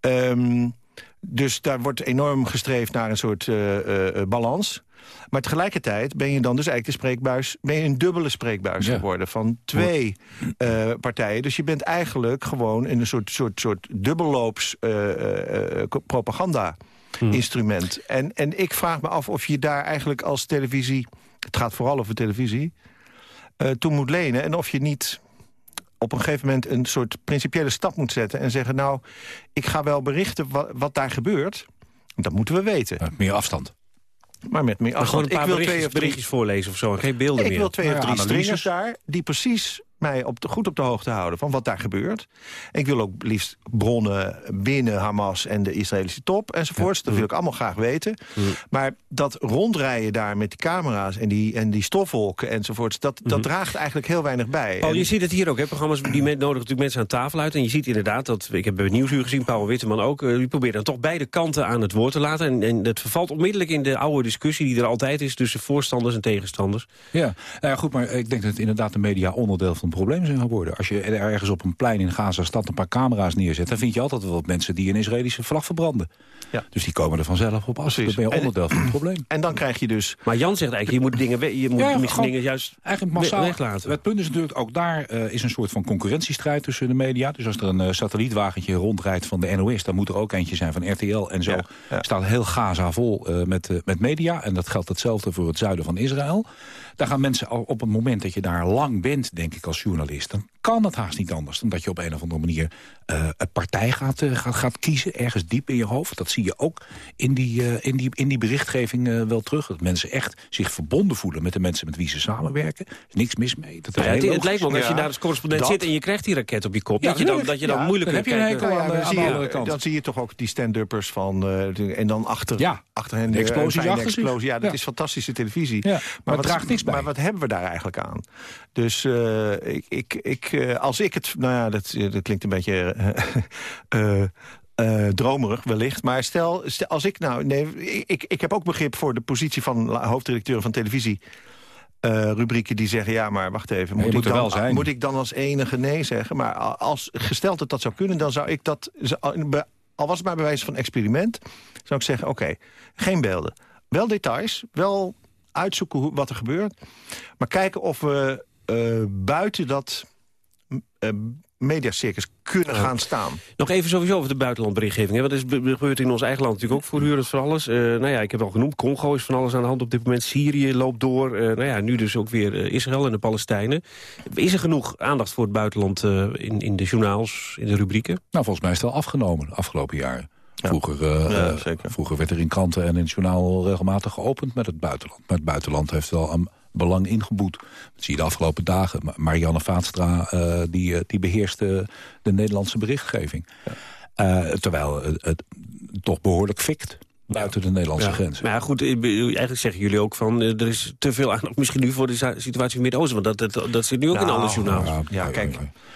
Um, dus daar wordt enorm gestreefd naar een soort uh, uh, balans. Maar tegelijkertijd ben je dan dus eigenlijk de spreekbuis... ben je een dubbele spreekbuis geworden van twee uh, partijen. Dus je bent eigenlijk gewoon in een soort, soort, soort dubbelloops propaganda-instrument. Hmm. En, en ik vraag me af of je daar eigenlijk als televisie... het gaat vooral over televisie... toe moet lenen en of je niet op een gegeven moment een soort principiële stap moet zetten... en zeggen, nou, ik ga wel berichten wat, wat daar gebeurt. Dat moeten we weten. Met meer afstand. Maar met meer afstand. ik wil twee of berichtjes voorlezen of zo, geen beelden ik meer. Ik wil twee of drie stringers daar... die precies mij op de, goed op de hoogte houden van wat daar gebeurt. Ik wil ook liefst bronnen binnen Hamas en de Israëlische top enzovoorts. Dat wil ik allemaal graag weten. Maar dat rondrijden daar met die camera's en die, en die stofwolken enzovoorts... dat, dat draagt eigenlijk heel weinig bij. Paul, En- je ziet het hier ook, hè? programma's die met, nodigen natuurlijk mensen aan tafel uit. En je ziet inderdaad, dat ik heb bij het Nieuwsuur gezien, Paul Witteman ook... eh, die proberen dan toch beide kanten aan het woord te laten. En, en dat vervalt onmiddellijk in de oude discussie die er altijd is... tussen voorstanders en tegenstanders. Ja, nou ja, goed, maar ik denk dat inderdaad de media onderdeel van het probleem zijn geworden. Als je er ergens op een plein in Gaza-stad een paar camera's neerzet... dan vind je altijd wel wat mensen die een Israëlische vlag verbranden. Ja. Dus die komen er vanzelf op af. Dan ben je onderdeel van het probleem. En dan krijg je dus... Maar Jan zegt eigenlijk, je moet dingen, je moet Ja, misschien gewoon dingen juist Eigenlijk massaal. weglaten. Het punt is natuurlijk, ook daar eh, is een soort van concurrentiestrijd tussen de media. Dus als er een eh, satellietwagentje rondrijdt van de NOS... dan moet er ook eentje zijn van RTL. En zo staat heel Gaza vol eh, met, met media. En dat geldt hetzelfde voor het zuiden van Israël. Daar gaan mensen al op het moment dat je daar lang bent, denk ik, als journalist... kan het haast niet anders dan dat je op een of andere manier... eh, een partij gaat, eh, gaat, gaat kiezen, ergens diep in je hoofd. Dat zie je ook in die, eh, in die, in die berichtgeving eh, wel terug. Dat mensen echt zich verbonden voelen met de mensen met wie ze samenwerken. Er is niks mis mee. Dat is Ja, het, het lijkt me ook als je daar als correspondent Dat- zit... en je krijgt die raket op je kop, Ja, dat, je dan, dat je dan Ja, moeilijk dan kunt heb je een kijken. aan de- zie andere kant. dan zie je toch ook die stand-uppers van... eh, en dan achter, Ja, achter hen de achter zich. explosie. Ja, dat Ja. is fantastische televisie. Ja, maar het draagt niks bij. Maar wat hebben we daar eigenlijk aan? Dus eh, ik, ik, ik, eh, als ik het... Nou ja, dat, dat klinkt een beetje... eh, eh, eh, dromerig wellicht. Maar stel, stel, als ik nou... Nee, ik, ik heb ook begrip voor de positie van hoofddirecteur van televisie... eh, rubrieken die zeggen, ja, maar wacht even. Moet, moet ik dan, zijn. moet ik dan als enige nee zeggen? Maar als gesteld dat dat zou kunnen, dan zou ik dat... Al was het maar bij wijze van experiment, zou ik zeggen, oké, geen beelden. Wel details, wel uitzoeken hoe, wat er gebeurt. Maar kijken of we eh, buiten dat eh, mediacircus kunnen gaan staan. Nog even sowieso over de buitenlandberichtgeving. Hè? Er is- gebeurt in ons eigen land natuurlijk ook voortdurend van alles. Eh, nou ja, ik heb al genoemd, Congo is van alles aan de hand op dit moment. Syrië loopt door. Eh, nou ja, nu dus ook weer eh, Israël en de Palestijnen. Is er genoeg aandacht voor het buitenland eh, in, in de journaals, in de rubrieken? Nou, volgens mij is het wel afgenomen de afgelopen jaren. Vroeger, eh, Ja, eh, vroeger werd er in kranten en in het journaal regelmatig geopend met het buitenland. Maar het buitenland heeft wel een belang ingeboet. Dat zie je de afgelopen dagen. Ma- Marianne Vaatstra eh, die, eh, die beheerst eh, de Nederlandse berichtgeving. Terwijl het, het toch behoorlijk fikt buiten de Nederlandse Ja. grenzen. Maar ja, goed, eigenlijk zeggen jullie ook van... eh, er is te veel aandacht misschien nu voor de situatie in het Midden-Oosten. Want dat, dat, dat zit nu ook in Nou, alle journaals. Ja, Ja, kijk.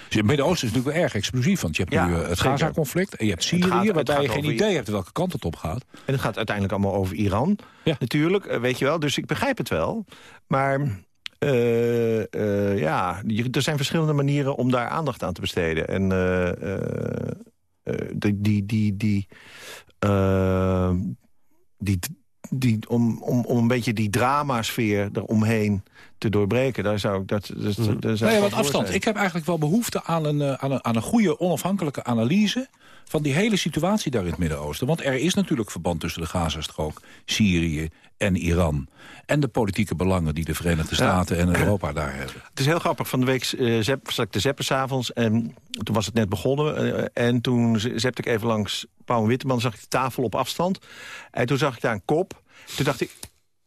Dus het Midden-Oosten is natuurlijk wel erg explosief. Want je hebt Ja, nu eh, het. Gaza-conflict en je hebt Syrië... gaat- waarbij je geen over- idee hebt welke kant het op gaat. En het gaat uiteindelijk allemaal over Iran, Ja. natuurlijk, eh, weet je wel. Dus ik begrijp het wel. Maar eh, eh, ja, je- er zijn verschillende manieren om daar aandacht aan te besteden. En eh, eh, eh, die... die, die, die eh, die, die, om, om, om een beetje die dramasfeer eromheen te doorbreken. Daar zou ik dat. dat, Mhm. daar zou Nee, wat afstand. zijn. Ik heb eigenlijk wel behoefte aan een, eh, aan, een, aan een goede onafhankelijke analyse... van die hele situatie daar in het Midden-Oosten. Want er is natuurlijk verband tussen de Gazastrook, Syrië en Iran. En de politieke belangen die de Verenigde Staten en Europa daar hebben. Het is heel grappig. Van de week eh, zep, zat ik te zeppen s'avonds. En toen was het net begonnen. eh, en toen z- zepte ik even langs Paul Witteman. zag ik de tafel op afstand. En toen zag ik daar een kop. Toen dacht ik...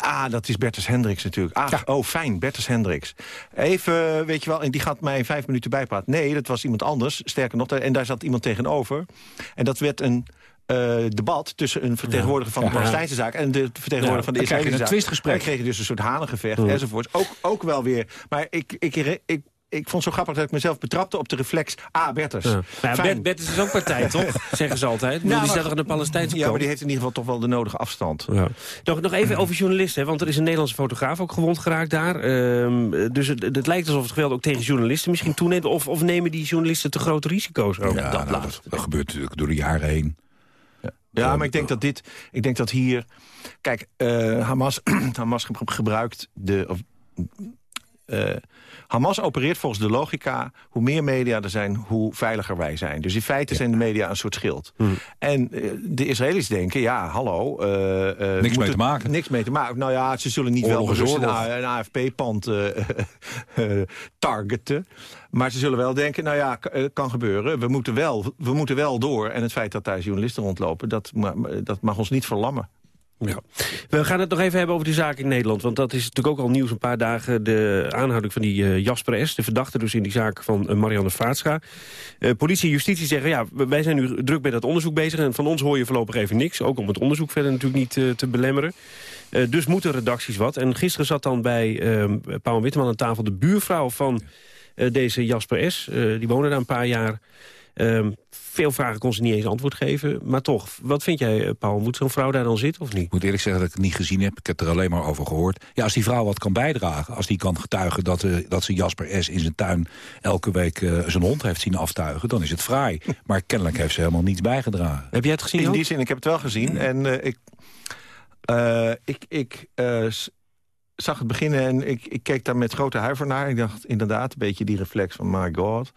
Ah, dat is Bertus Hendricks natuurlijk. Ah, oh, fijn, Bertus Hendricks. Even, eh, weet je wel, en die gaat mij vijf minuten bijpraten. Nee, dat was iemand anders, sterker nog. En daar zat iemand tegenover. En dat werd een eh, debat tussen een vertegenwoordiger van de. Palestijnse zaak... en de vertegenwoordiger Ja, van de Israëlische een zaak. twistgesprek. En dan kreeg je dus een soort hanengevecht Ja. enzovoort. Ook, ook wel weer. Maar ik, ik, ik, ik vond het zo grappig dat ik mezelf betrapte op de reflex... Ah, Bertus, Ja. Maar ja, fijn. Bert, Bert is dus ook partij, toch? Zeggen ze altijd. Nou, die staat toch aan de Palestijnse Ja, maar die heeft in ieder geval toch wel de nodige afstand. Ja. Nog, nog even over journalisten, hè, want er is een Nederlandse fotograaf ook gewond geraakt daar. Ehm, dus het, het lijkt alsof het geweld ook tegen journalisten misschien toeneemt. Of, of nemen die journalisten te grote risico's ook? Ja, dat nou, laatste. dat, dat gebeurt natuurlijk door de jaren heen. Ja, maar ik denk dat dit... Ik denk dat hier... Kijk, eh, Hamas, Hamas ge- gebruikt de... Of, eh, Hamas opereert volgens de logica... hoe meer media er zijn, hoe veiliger wij zijn. Dus in feite zijn de media een soort schild. Hmm. En eh, de Israëli's denken, ja, hallo... eh, eh, Niks mee te maken. Niks mee te maken. Nou ja, ze zullen niet wel Oorlog een, een AFP-pand targeten. Maar ze zullen wel denken, nou ja, kan gebeuren. We moeten, wel, we moeten wel door. En het feit dat daar journalisten rondlopen... dat, dat mag ons niet verlammen. Ja. We gaan het nog even hebben over die zaak in Nederland. Want dat is natuurlijk ook al nieuws een paar dagen. De aanhouding van die uh, Jasper S., de verdachte dus in die zaak van uh, Marianne Vaatscha. Uh, politie en justitie zeggen, ja, wij zijn nu druk met dat onderzoek bezig... en van ons hoor je voorlopig even niks. Ook om het onderzoek verder natuurlijk niet te belemmeren. dus moeten redacties wat. En gisteren zat dan bij Paul Witteman aan tafel de buurvrouw van deze Jasper S. die woonde daar een paar jaar... Um, veel vragen kon ze niet eens antwoord geven. Maar toch, wat vind jij, eh, Paul? Moet zo'n vrouw daar dan zitten of niet? Ik moet eerlijk zeggen dat ik het niet gezien heb. Ik heb er alleen maar over gehoord. Ja, als die vrouw wat kan bijdragen. Als die kan getuigen dat, uh, dat ze Jasper S. in zijn tuin... elke week uh, zijn hond heeft zien aftuigen, dan is het fraai. maar kennelijk heeft ze helemaal niets bijgedragen. Heb jij het gezien In die zin, ik heb het wel gezien. En ik, ik, ik zag het beginnen en ik, ik keek daar met grote huiver naar. Ik dacht inderdaad, een beetje die reflex van my god...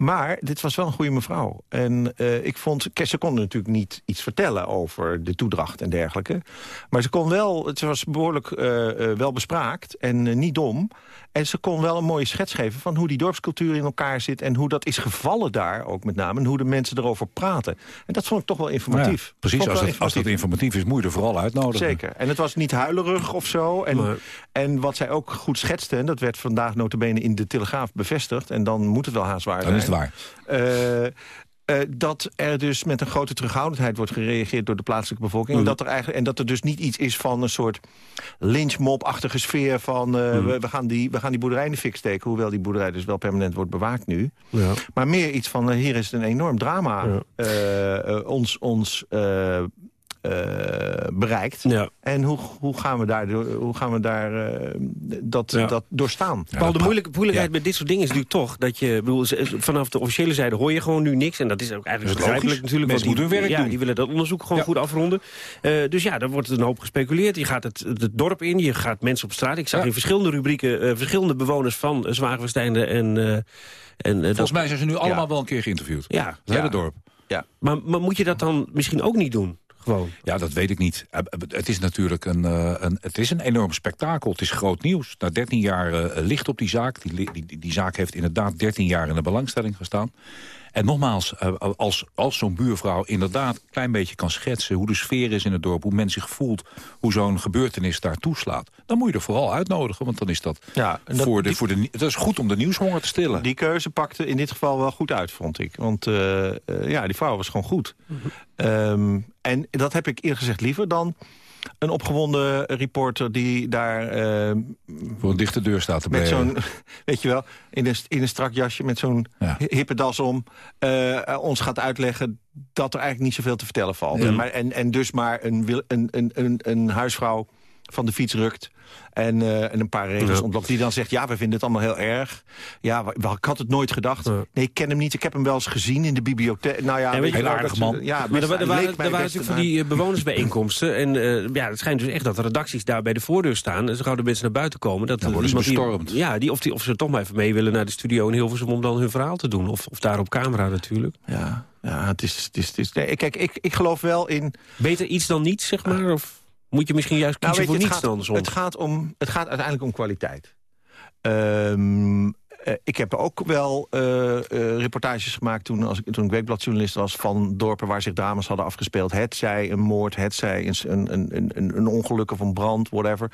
Maar dit was wel een goede mevrouw. En uh, ik vond, ze kon natuurlijk niet iets vertellen over de toedracht en dergelijke. Maar ze kon wel, ze was behoorlijk uh, uh, wel bespraakt en niet dom. En ze kon wel een mooie schets geven van hoe die dorpscultuur in elkaar zit... en hoe dat is gevallen daar ook met name. En hoe de mensen erover praten. En dat vond ik toch wel informatief. Ja, precies, als, het, als dat informatief is, moet je er vooral uitnodigen. Zeker. En het was niet huilerig of zo. En, en wat zij ook goed schetste, en dat werd vandaag notabene in de Telegraaf bevestigd... en dan moet het wel haast waar zijn. Het waar. Uh, uh, dat er dus met een grote terughoudendheid wordt gereageerd door de plaatselijke bevolking. Mm. En, dat er eigenlijk, en dat er dus niet iets is van een soort lynchmob-achtige sfeer van uh, mm. we, we, gaan die, we gaan die boerderij in de fik steken. Hoewel die boerderij dus wel permanent wordt bewaakt nu. Ja. Maar meer iets van hier is een enorm drama ja. ons, ons bereikt. Ja. En hoe, hoe gaan we daar, hoe gaan we daar uh, dat, ja. dat doorstaan? Ja, Paul, de moeilijke, moeilijkheid met dit soort dingen is natuurlijk toch... dat je, bedoel, vanaf de officiële zijde hoor je gewoon nu niks. En dat is ook eigenlijk begrijpelijk natuurlijk. Mensen moeten hun werk ja, doen. Die willen dat onderzoek gewoon goed afronden. Uh, dus ja, daar wordt een hoop gespeculeerd. Je gaat het, het dorp in, je gaat mensen op straat. Ik zag in verschillende rubrieken verschillende bewoners van uh, en... en Volgens dat, mij zijn ze nu allemaal wel een keer geïnterviewd. Ja. Het hele dorp. Ja. Maar, maar moet je dat dan misschien ook niet doen? Gewoon. Ja, dat weet ik niet. Het is natuurlijk een, een, het is een enorm spektakel. Het is groot nieuws. Na 13 jaar uh, licht op die zaak. Die, die, die zaak heeft inderdaad 13 jaar in de belangstelling gestaan. En nogmaals, als, als zo'n buurvrouw inderdaad een klein beetje kan schetsen... hoe de sfeer is in het dorp, hoe men zich voelt... hoe zo'n gebeurtenis daar toeslaat... dan moet je er vooral uitnodigen, want dan is dat, ja, dat voor, de, die, voor de... Het is goed om de nieuwshonger te stillen. Die keuze pakte in dit geval wel goed uit, vond ik. Want uh, uh, ja, die vrouw was gewoon goed. Mm -hmm. um, en dat heb ik eerlijk gezegd liever dan een opgewonden reporter die daar... Uh, Voor een dichte deur staat te Met zo'n, weet je wel, in een, in een strak jasje met zo'n ja. hippe das om... Uh, ons gaat uitleggen dat er eigenlijk niet zoveel te vertellen valt. Ja. Maar, en, en dus maar een, een, een, een, een huisvrouw van de fiets rukt... En, uh, en een paar regels ja. ontblokt. Die dan zegt, ja, we vinden het allemaal heel erg. Ja, ik had het nooit gedacht. Ja. Nee, ik ken hem niet. Ik heb hem wel eens gezien in de bibliotheek. Nou ja, en weet je, heel aardig man. Ja, maar er, er, waren, er waren natuurlijk van die bewonersbijeenkomsten. En uh, ja, het schijnt dus echt dat de redacties daar bij de voordeur staan. En zo gauw de mensen naar buiten komen. Dat dan worden ze bestormd. Die, ja, die, of, die, of ze toch maar even mee willen naar de studio in Hilversum... om dan hun verhaal te doen. Of, of daar op camera natuurlijk. Ja, ja het is... Het is, het is nee, kijk, ik, ik geloof wel in... Beter iets dan niets, zeg maar? Of... Moet je misschien juist kiezen nou, voor niets het gaat, dan soms? Het gaat, om, het gaat uiteindelijk om kwaliteit. Um, uh, ik heb ook wel uh, uh, reportages gemaakt toen, als ik, toen ik weekbladjournalist was... van dorpen waar zich drama's hadden afgespeeld. Het zij een moord, het zij een, een, een, een ongeluk of een brand, whatever.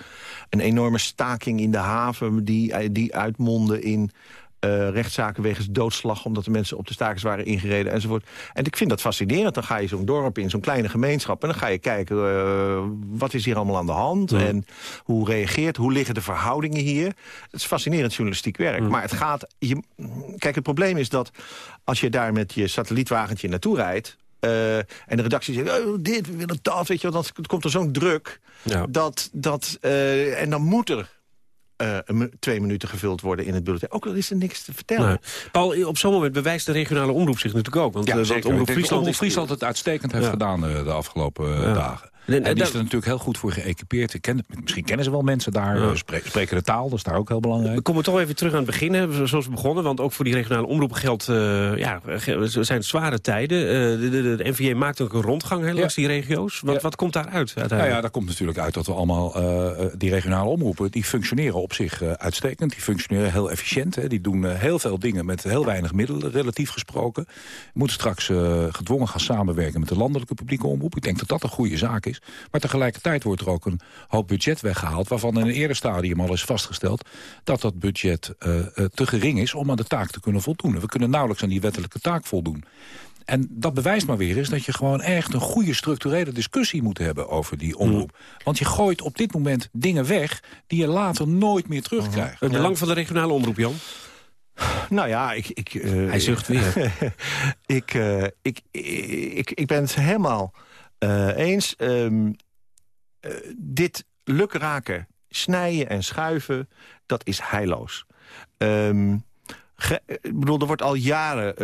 Een enorme staking in de haven die, die uitmondde in... Uh, rechtszaken wegens doodslag... omdat de mensen op de stakers waren ingereden enzovoort. En ik vind dat fascinerend. Dan ga je zo'n dorp in, zo'n kleine gemeenschap... en dan ga je kijken, uh, wat is hier allemaal aan de hand? Ja. En hoe reageert, hoe liggen de verhoudingen hier? Het is fascinerend journalistiek werk. Ja. Maar het gaat... Je, kijk, het probleem is dat als je daar met je satellietwagentje naartoe rijdt... Uh, en de redactie zegt, oh, dit, we willen dat, weet je wel, dan komt er zo'n druk. Ja. Dat, dat, en dan moet er uh, twee minuten gevuld worden in het bulletin. Ook al is er niks te vertellen. Nee. Paul, op zo'n moment bewijst de regionale omroep zich natuurlijk ook. Want, ja, uh, want Omroep Friesland, Omroep Friesland het uitstekend heeft ja. gedaan uh, de afgelopen ja. dagen. En, die is er natuurlijk heel goed voor geëquipeerd. Ken, misschien kennen ze wel mensen daar, ja. spreken, de taal, dat is daar ook heel belangrijk. We komen toch even terug aan het begin, zoals we begonnen. Want ook voor die regionale omroep geldt, uh, ja, zijn het zware tijden. Uh, de, NVA maakt ook een rondgang hè, langs ja. die regio's. Wat, ja. wat komt daaruit uiteindelijk? Nou ja, daar komt natuurlijk uit dat we allemaal, uh, die regionale omroepen, die functioneren op zich uitstekend. Die functioneren heel efficiënt. Hè. Die doen heel veel dingen met heel weinig middelen, relatief gesproken. Moeten straks gedwongen gaan samenwerken met de landelijke publieke omroep. Ik denk dat dat een goede zaak is. Is. Maar tegelijkertijd wordt er ook een hoop budget weggehaald... waarvan in een eerder stadium al is vastgesteld... dat dat budget uh, uh, te gering is om aan de taak te kunnen voldoen. We kunnen nauwelijks aan die wettelijke taak voldoen. En dat bewijst maar weer eens dat je gewoon echt een goede structurele discussie moet hebben over die omroep. Want je gooit op dit moment dingen weg die je later nooit meer terugkrijgt. Het belang van de regionale omroep, Jan? Nou ja, ik... ik uh, Hij zucht weer. ik, uh, ik, ik, ik ben het helemaal uh, eens. Um, dit lukraken, snijden en schuiven, dat is heilloos. Um, Ge, ik bedoel, er wordt al jaren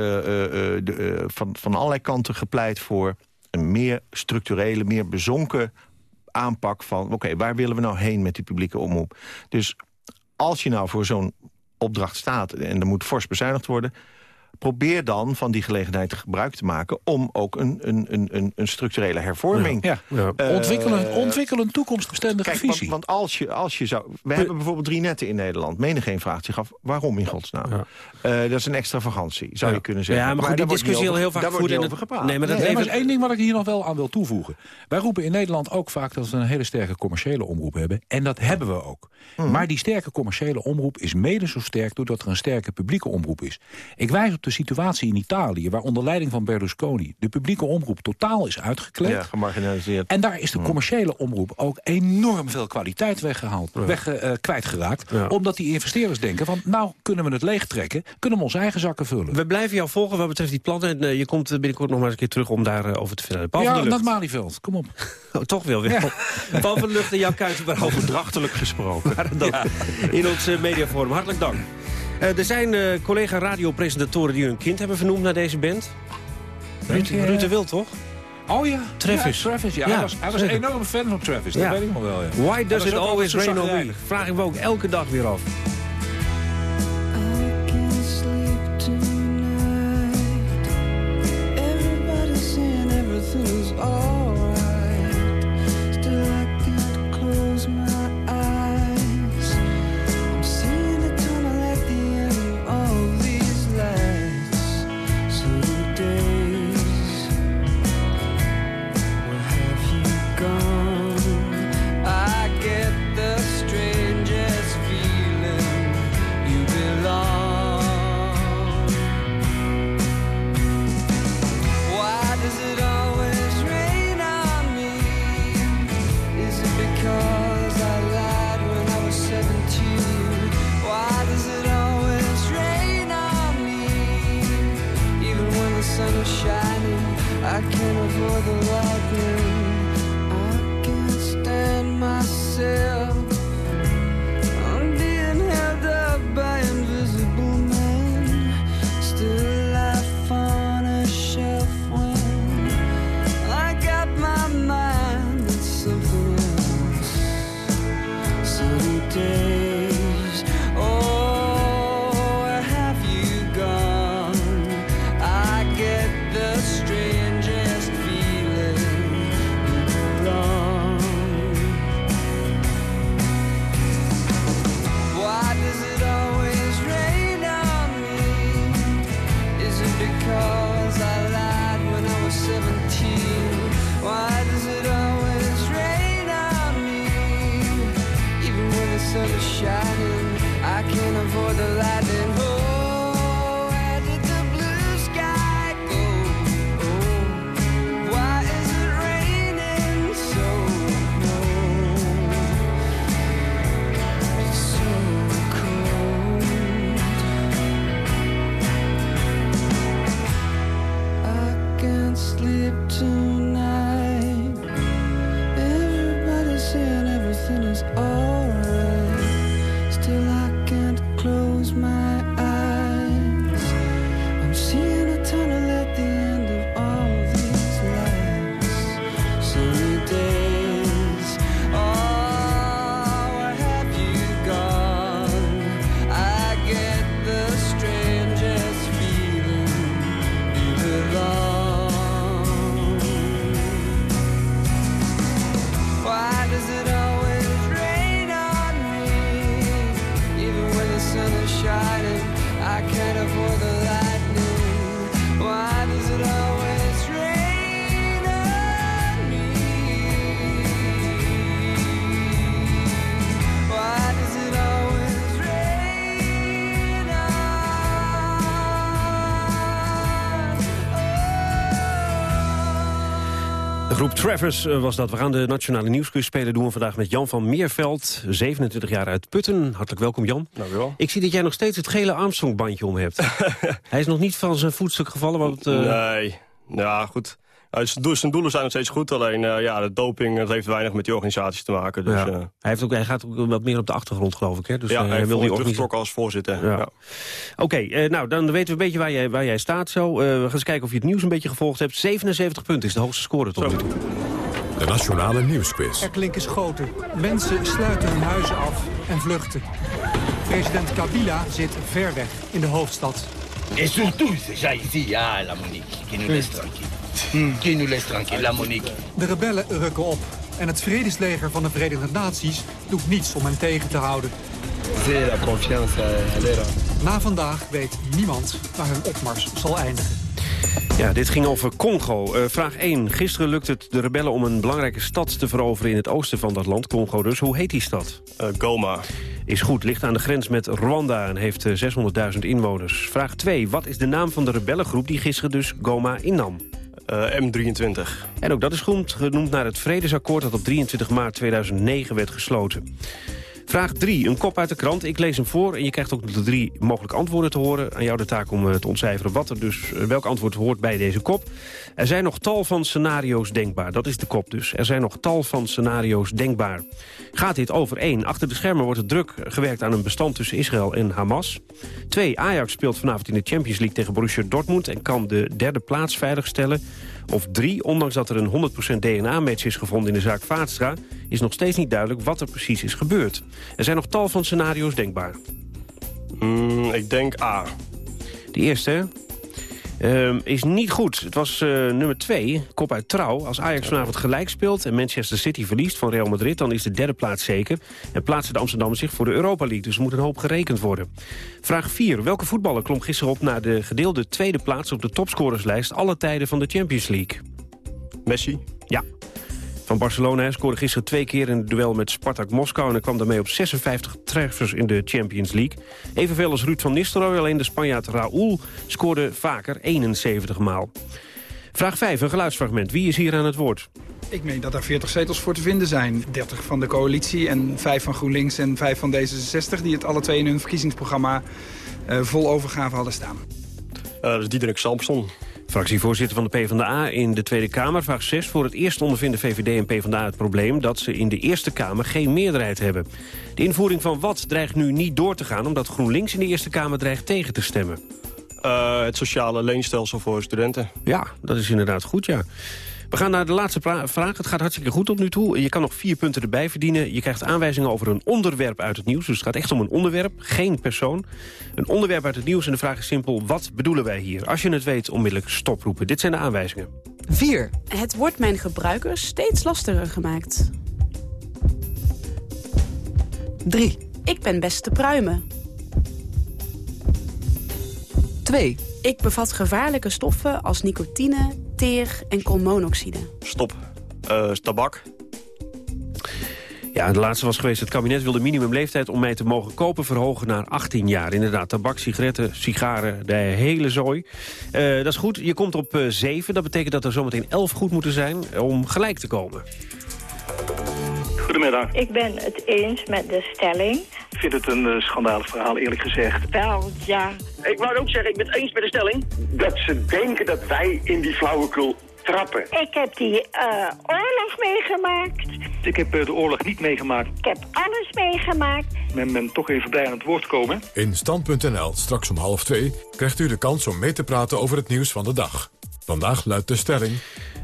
de, van, van allerlei kanten gepleit voor een meer structurele, meer bezonken aanpak van... oké, waar willen we nou heen met die publieke omroep? Dus als je nou voor zo'n opdracht staat en er moet fors bezuinigd worden probeer dan van die gelegenheid gebruik te maken... om ook een, een, een, een structurele hervorming... Ja, ja. Uh, ontwikkelen, ontwikkelen toekomstbestendige kijk, visie. Want, want, als, je, als je zou... We hebben bijvoorbeeld drie netten in Nederland. Menigeen vraagt zich af, waarom in godsnaam? Ja. Uh, dat is een extravagantie, zou ja. je kunnen zeggen. Ja, maar, maar goed, die discussie al heel vaak gevoerd. Daar wordt over gepraat. Nee, maar dat nee, maar is één ding wat ik hier nog wel aan wil toevoegen. Wij roepen in Nederland ook vaak dat we een hele sterke commerciële omroep hebben. En dat hebben we ook. Hmm. Maar die sterke commerciële omroep is mede zo sterk... doordat er een sterke publieke omroep is. Ik wijs op de situatie in Italië, waar onder leiding van Berlusconi... de publieke omroep totaal is uitgekleed. Ja, gemarginaliseerd. En daar is de commerciële omroep ook enorm veel kwaliteit weggehaald, ja. weg, uh, kwijtgeraakt. Ja. Omdat die investeerders denken van, nou, kunnen we het leegtrekken... kunnen we onze eigen zakken vullen. We blijven jou volgen wat betreft die plannen. En uh, je komt binnenkort nog maar eens een keer terug om daarover over te vertellen. Paul ja, van dat Malieveld, kom op. oh, toch wel weer. Ja. Paul van de Lucht en Jan Kuitenberg. Overdrachtelijk gesproken. In ons uh, mediaforum. Hartelijk dank. Eh, er zijn eh, collega-radiopresentatoren die hun kind hebben vernoemd naar deze band. Ruud, Ruud de Wild, toch? Oh ja, Travis. Travis ja. hij was, was een enorme fan van Travis, dat weet ik nog wel. Why does it always rain on me? Vraag ik me ook elke dag weer af. all groep Travers eh, was dat. We gaan de Nationale Nieuwsquiz spelen. Doen we vandaag met Jan van Meerveld, 27 jaar uit Putten. Hartelijk welkom, Jan. Dank u wel. Ik zie dat jij nog steeds het gele Armstrong-bandje om hebt. Hij is nog niet van zijn voetstuk gevallen? Want, uh... Nee, ja goed. Zijn doelen zijn nog steeds goed, alleen uh, ja, de doping dat heeft weinig met die organisatie te maken. Dus, ja. uh, hij, heeft ook, hij gaat ook wat meer op de achtergrond, geloof ik. Hè? Dus, ja, uh, hij wil die teruggetrokken als voorzitter. Ja. Ja. Oké, okay, nou dan weten we een beetje waar jij, waar jij staat zo. we gaan eens kijken of je het nieuws een beetje gevolgd hebt. 77 punten is de hoogste score tot nu toe. De Nationale Nieuwsquiz. Er klinken schoten. Mensen sluiten hun huizen af en vluchten. President Kabila zit ver weg in de hoofdstad. Et surtout, c'est ça ici, ah, la Monique, qui nous laisse tranquille. Hmm, qui nous laisse tranquille, la Monique. De rebellen rukken op. En het vredesleger van de Verenigde Naties doet niets om hen tegen te houden. Confiance, allera. Na vandaag weet niemand waar hun opmars zal eindigen. Ja, dit ging over Congo. Uh, vraag 1. Gisteren lukt het de rebellen om een belangrijke stad te veroveren... in het oosten van dat land, Congo dus. Hoe heet die stad? Uh, Goma. Is goed, ligt aan de grens met Rwanda en heeft uh, 600.000 inwoners. Vraag 2. Wat is de naam van de rebellengroep die gisteren dus Goma innam? M23. En ook dat is genoemd naar het vredesakkoord... dat op 23 maart 2009 werd gesloten. Vraag 3, een kop uit de krant. Ik lees hem voor en je krijgt ook de drie mogelijke antwoorden te horen. Aan jou de taak om te ontcijferen wat er dus, welk antwoord hoort bij deze kop. Er zijn nog tal van scenario's denkbaar. Dat is de kop dus. Er zijn nog tal van scenario's denkbaar. Gaat dit over 1. Achter de schermen wordt er druk gewerkt aan een bestand tussen Israël en Hamas. 2. Ajax speelt vanavond in de Champions League tegen Borussia Dortmund... en kan de derde plaats veiligstellen. Of 3. Ondanks dat er een 100% DNA-match is gevonden in de zaak Vaatstra... is nog steeds niet duidelijk wat er precies is gebeurd. Er zijn nog tal van scenario's denkbaar. Mm, ik denk A. De eerste, Uh, is niet goed. Het was uh, nummer 2, kop uit trouw. Als Ajax vanavond gelijk speelt en Manchester City verliest van Real Madrid... dan is de derde plaats zeker. En plaatsen de Amsterdammers zich voor de Europa League. Dus er moet een hoop gerekend worden. Vraag 4. Welke voetballer klom gisteren op naar de gedeelde tweede plaats... op de topscorerslijst alle tijden van de Champions League? Messi. Ja. Van Barcelona scoorde gisteren twee keer in het duel met Spartak Moskou... en kwam daarmee op 56 treffers in de Champions League. Evenveel als Ruud van Nistelrooy, alleen de Spanjaard Raúl scoorde vaker 71 maal. Vraag 5, een geluidsfragment. Wie is hier aan het woord? Ik meen dat er 40 zetels voor te vinden zijn. 30 van de coalitie en 5 van GroenLinks en 5 van D66... die het alle twee in hun verkiezingsprogramma uh, vol overgave hadden staan. Uh, dat is Diederik Samson. Fractievoorzitter van de PvdA in de Tweede Kamer, vraag 6. Voor het eerst ondervinden VVD en PvdA het probleem... dat ze in de Eerste Kamer geen meerderheid hebben. De invoering van wat dreigt nu niet door te gaan... omdat GroenLinks in de Eerste Kamer dreigt tegen te stemmen? Uh, het sociale leenstelsel voor studenten. Ja, dat is inderdaad goed, ja. We gaan naar de laatste vraag. Het gaat hartstikke goed tot nu toe. Je kan nog vier punten erbij verdienen. Je krijgt aanwijzingen over een onderwerp uit het nieuws. Dus het gaat echt om een onderwerp, geen persoon. Een onderwerp uit het nieuws en de vraag is simpel... wat bedoelen wij hier? Als je het weet, onmiddellijk stoproepen. Dit zijn de aanwijzingen. 4. Het wordt mijn gebruikers steeds lastiger gemaakt. 3. Ik ben best te pruimen. 2. Ik bevat gevaarlijke stoffen als nicotine, teer en koolmonoxide. Stop. Uh, tabak. Ja, de laatste was geweest. Het kabinet wil de minimumleeftijd om mij te mogen kopen verhogen naar 18 jaar. Inderdaad, tabak, sigaretten, sigaren, de hele zooi. Uh, dat is goed. Je komt op uh, 7. Dat betekent dat er zometeen 11 goed moeten zijn om gelijk te komen. Goedemiddag. Ik ben het eens met de stelling. Ik vind het een uh, schandalig verhaal, eerlijk gezegd. Wel, ja. Ik wou ook zeggen, ik ben het eens met de stelling... dat ze denken dat wij in die flauwekul trappen. Ik heb die uh, oorlog meegemaakt. Ik heb uh, de oorlog niet meegemaakt. Ik heb alles meegemaakt. Men ben toch even blij aan het woord komen. In Stand.nl, straks om half twee, krijgt u de kans om mee te praten over het nieuws van de dag. Vandaag luidt de stelling...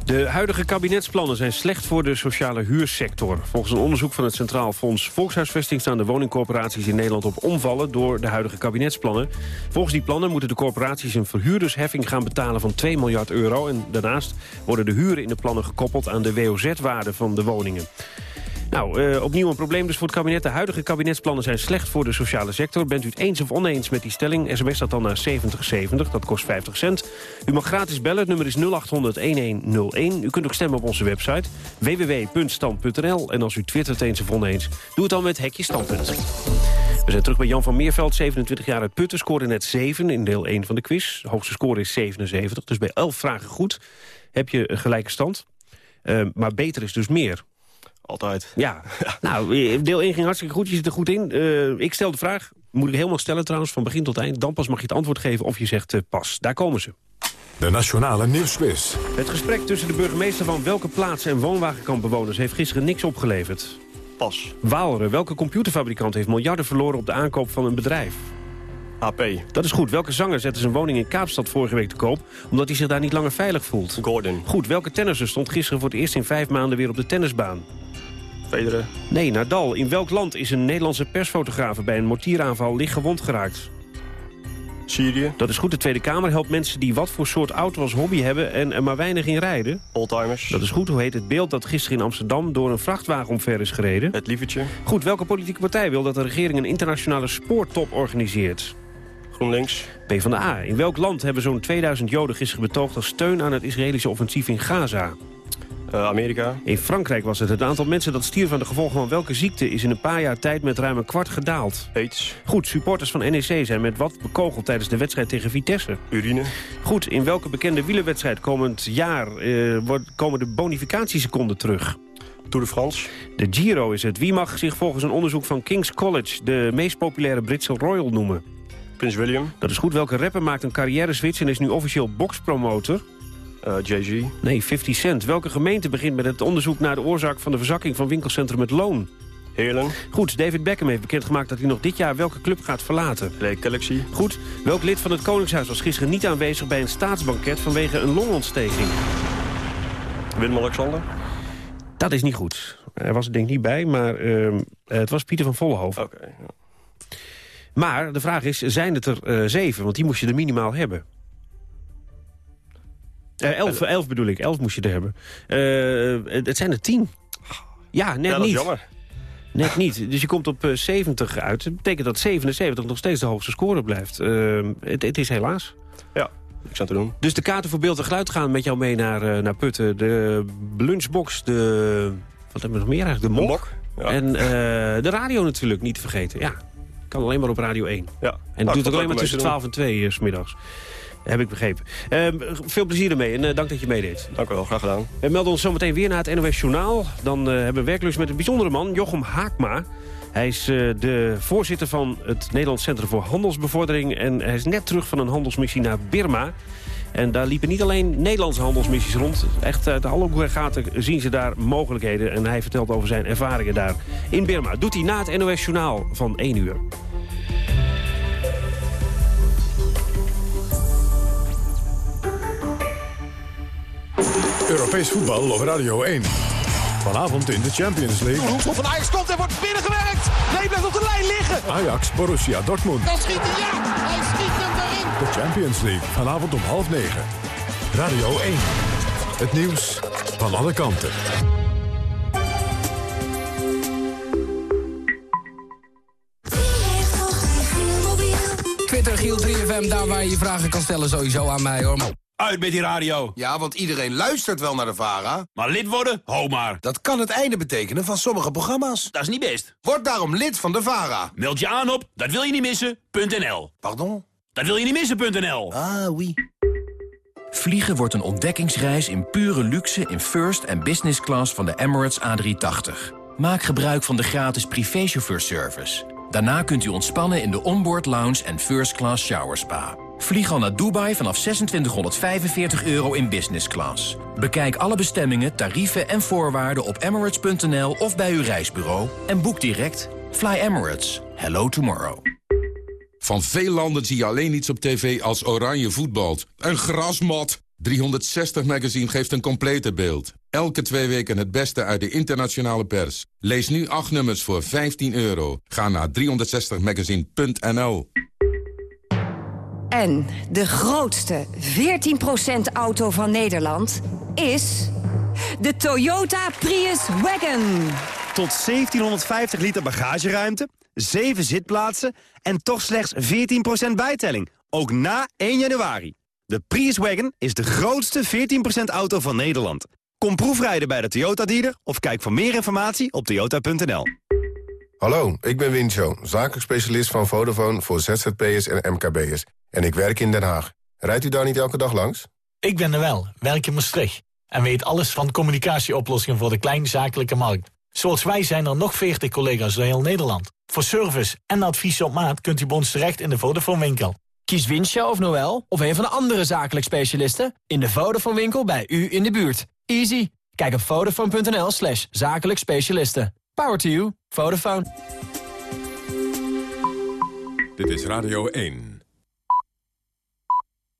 De huidige kabinetsplannen zijn slecht voor de sociale huursector. Volgens een onderzoek van het Centraal Fonds Volkshuisvesting... staan de woningcorporaties in Nederland op omvallen door de huidige kabinetsplannen. Volgens die plannen moeten de corporaties een verhuurdersheffing gaan betalen van 2 miljard euro. En daarnaast worden de huren in de plannen gekoppeld aan de WOZ-waarde van de woningen. Nou, uh, opnieuw een probleem dus voor het kabinet. De huidige kabinetsplannen zijn slecht voor de sociale sector. Bent u het eens of oneens met die stelling? SMS dat dan naar 7070, dat kost 50 cent. U mag gratis bellen, het nummer is 0800-1101. U kunt ook stemmen op onze website www.stand.nl. En als u twittert eens of oneens, doe het dan met Hekje Standpunt. We zijn terug bij Jan van Meerveld, 27 jaar uit Putten. Scoorde net 7 in deel 1 van de quiz. De hoogste score is 77, dus bij 11 vragen goed heb je gelijke stand. Eh, maar beter is dus meer. Altijd. Ja, nou, deel 1 ging hartstikke goed. Je zit er goed in. Eh, ik stel de vraag, moet ik helemaal stellen trouwens, van begin tot eind. Dan pas mag je het antwoord geven of je zegt eh, pas. Daar komen ze. De Nationale Nieuwsquiz. Het gesprek tussen de burgemeester van welke plaats en woonwagenkampbewoners... heeft gisteren niks opgeleverd. Pas. Waalre, welke computerfabrikant heeft miljarden verloren op de aankoop van een bedrijf? AP. Dat is goed. Welke zanger zette zijn woning in Kaapstad vorige week te koop... omdat hij zich daar niet langer veilig voelt? Gordon. Goed. Welke tennisser stond gisteren voor het eerst in vijf maanden weer op de tennisbaan? Federer. Nee, Nadal. In welk land is een Nederlandse persfotograaf bij een mortieraanval licht gewond geraakt? Syrië. Dat is goed. De Tweede Kamer helpt mensen die wat voor soort auto als hobby hebben en er maar weinig in rijden. Oldtimers. Dat is goed. Hoe heet het beeld dat gisteren in Amsterdam door een vrachtwagen omver is gereden? Het lievertje. Goed. Welke politieke partij wil dat de regering een internationale spoortop organiseert? GroenLinks. PvdA. In welk land hebben zo'n 2000 Joden gisteren betoogd als steun aan het Israëlische offensief in Gaza? Uh, Amerika. In Frankrijk was het. Het aantal mensen dat stierf van de gevolgen van welke ziekte... is in een paar jaar tijd met ruim een kwart gedaald. AIDS. Goed, supporters van NEC zijn met wat bekogeld tijdens de wedstrijd tegen Vitesse. Urine. Goed, in welke bekende wielerwedstrijd komend jaar... Uh, komen de bonificatieseconden terug? Tour de France. De Giro is het. Wie mag zich volgens een onderzoek van King's College... de meest populaire Britse Royal noemen? Prins William. Dat is goed. Welke rapper maakt een carrière-switch... en is nu officieel boxpromotor? Uh, JG. Nee, 50 Cent. Welke gemeente begint met het onderzoek naar de oorzaak van de verzakking van winkelcentrum Het Loon? Heerlen. Goed, David Beckham heeft bekendgemaakt dat hij nog dit jaar welke club gaat verlaten. Play Galaxy. Goed, welk lid van het Koningshuis was gisteren niet aanwezig bij een staatsbanket vanwege een longontsteking? Willem-Alexander. Dat is niet goed. Hij was er denk ik niet bij, maar uh, het was Pieter van Vollenhoven. Oké. Okay, ja. Maar de vraag is, zijn het er uh, zeven? Want die moest je er minimaal hebben. Uh, elf, elf bedoel ik, elf moest je er hebben. Uh, het zijn er tien. Ja, net ja, dat niet. Is jammer. Net niet. Dus je komt op uh, 70 uit. Dat betekent dat 77 nog steeds de hoogste score blijft. Het, het, is helaas. Ja, niks aan te doen. Dus de kaarten voor beeld en geluid gaan met jou mee naar, naar Putten. De lunchbox, de... Wat hebben we nog meer eigenlijk? De mok. ja. En de radio natuurlijk, niet te vergeten. Ja, kan alleen maar op Radio 1. Ja. En het nou, doet ook alleen maar tussen 12 en 2 uh, s middags. Heb ik begrepen. Uh, veel plezier ermee en uh, dank dat je meedeed. Dank u wel, graag gedaan. We melden ons zometeen weer naar het NOS Journaal. Dan uh, hebben we werklust met een bijzondere man, Jochem Haakma. Hij is de voorzitter van het Nederlands Centrum voor Handelsbevordering... en hij is net terug van een handelsmissie naar Birma. En daar liepen niet alleen Nederlandse handelsmissies rond. Echt uit alle gaten zien ze daar mogelijkheden. En hij vertelt over zijn ervaringen daar in Birma. Doet hij na het NOS Journaal van 1 uur. Europees voetbal op Radio 1. Vanavond in de Champions League. Hoekschop van Ajax komt en wordt binnengewerkt. Nee, blijft op de lijn liggen. Ajax, Borussia Dortmund. Dan schiet hij, ja. Hij schiet hem erin. De Champions League, vanavond om half negen. Radio 1. Het nieuws van alle kanten. Twitter Giel 3FM, daar waar je je vragen kan stellen sowieso aan mij hoor. Uit met die radio. Ja, want iedereen luistert wel naar de VARA. Maar lid worden? Ho maar. Dat kan het einde betekenen van sommige programma's. Dat is niet best. Word daarom lid van de VARA. Meld je aan op dat wil je niet missen.nl. Pardon? Dat wil je niet missen.nl. Ah, oui. Vliegen wordt een ontdekkingsreis in pure luxe in first en business class van de Emirates A380. Maak gebruik van de gratis privéchauffeurservice. Daarna kunt u ontspannen in de onboard lounge en first class shower spa. Vlieg al naar Dubai vanaf 2645 euro in business class. Bekijk alle bestemmingen, tarieven en voorwaarden op emirates.nl of bij uw reisbureau. En boek direct. Fly Emirates. Hello tomorrow. Van veel landen zie je alleen iets op tv als oranje voetbalt. Een grasmat. 360 Magazine geeft een complete beeld. Elke twee weken het beste uit de internationale pers. Lees nu acht nummers voor 15 euro. Ga naar 360magazine.nl En de grootste 14% auto van Nederland is... de Toyota Prius Wagon. Tot 1750 liter bagageruimte, 7 zitplaatsen... en toch slechts 14% bijtelling. Ook na 1 januari. De Prius Wagon is de grootste 14% auto van Nederland. Kom proefrijden bij de Toyota dealer of kijk voor meer informatie op toyota.nl. Hallo, ik ben Wincho, zakelijk specialist van Vodafone voor ZZP'ers en MKB'ers. En ik werk in Den Haag. Rijdt u daar niet elke dag langs? Ik ben er wel, werk in Maastricht. en weet alles van communicatieoplossingen voor de kleinzakelijke markt. Zoals wij zijn er nog 40 collega's door heel Nederland. Voor service en advies op maat kunt u bij ons terecht in de Vodafone winkel. Kies Winsja of Noel of een van de andere zakelijk specialisten... in de Vodafone winkel bij u in de buurt. Easy. Kijk op vodafone.nl slash zakelijk specialisten. Power to you. Vodafone. Dit is Radio 1.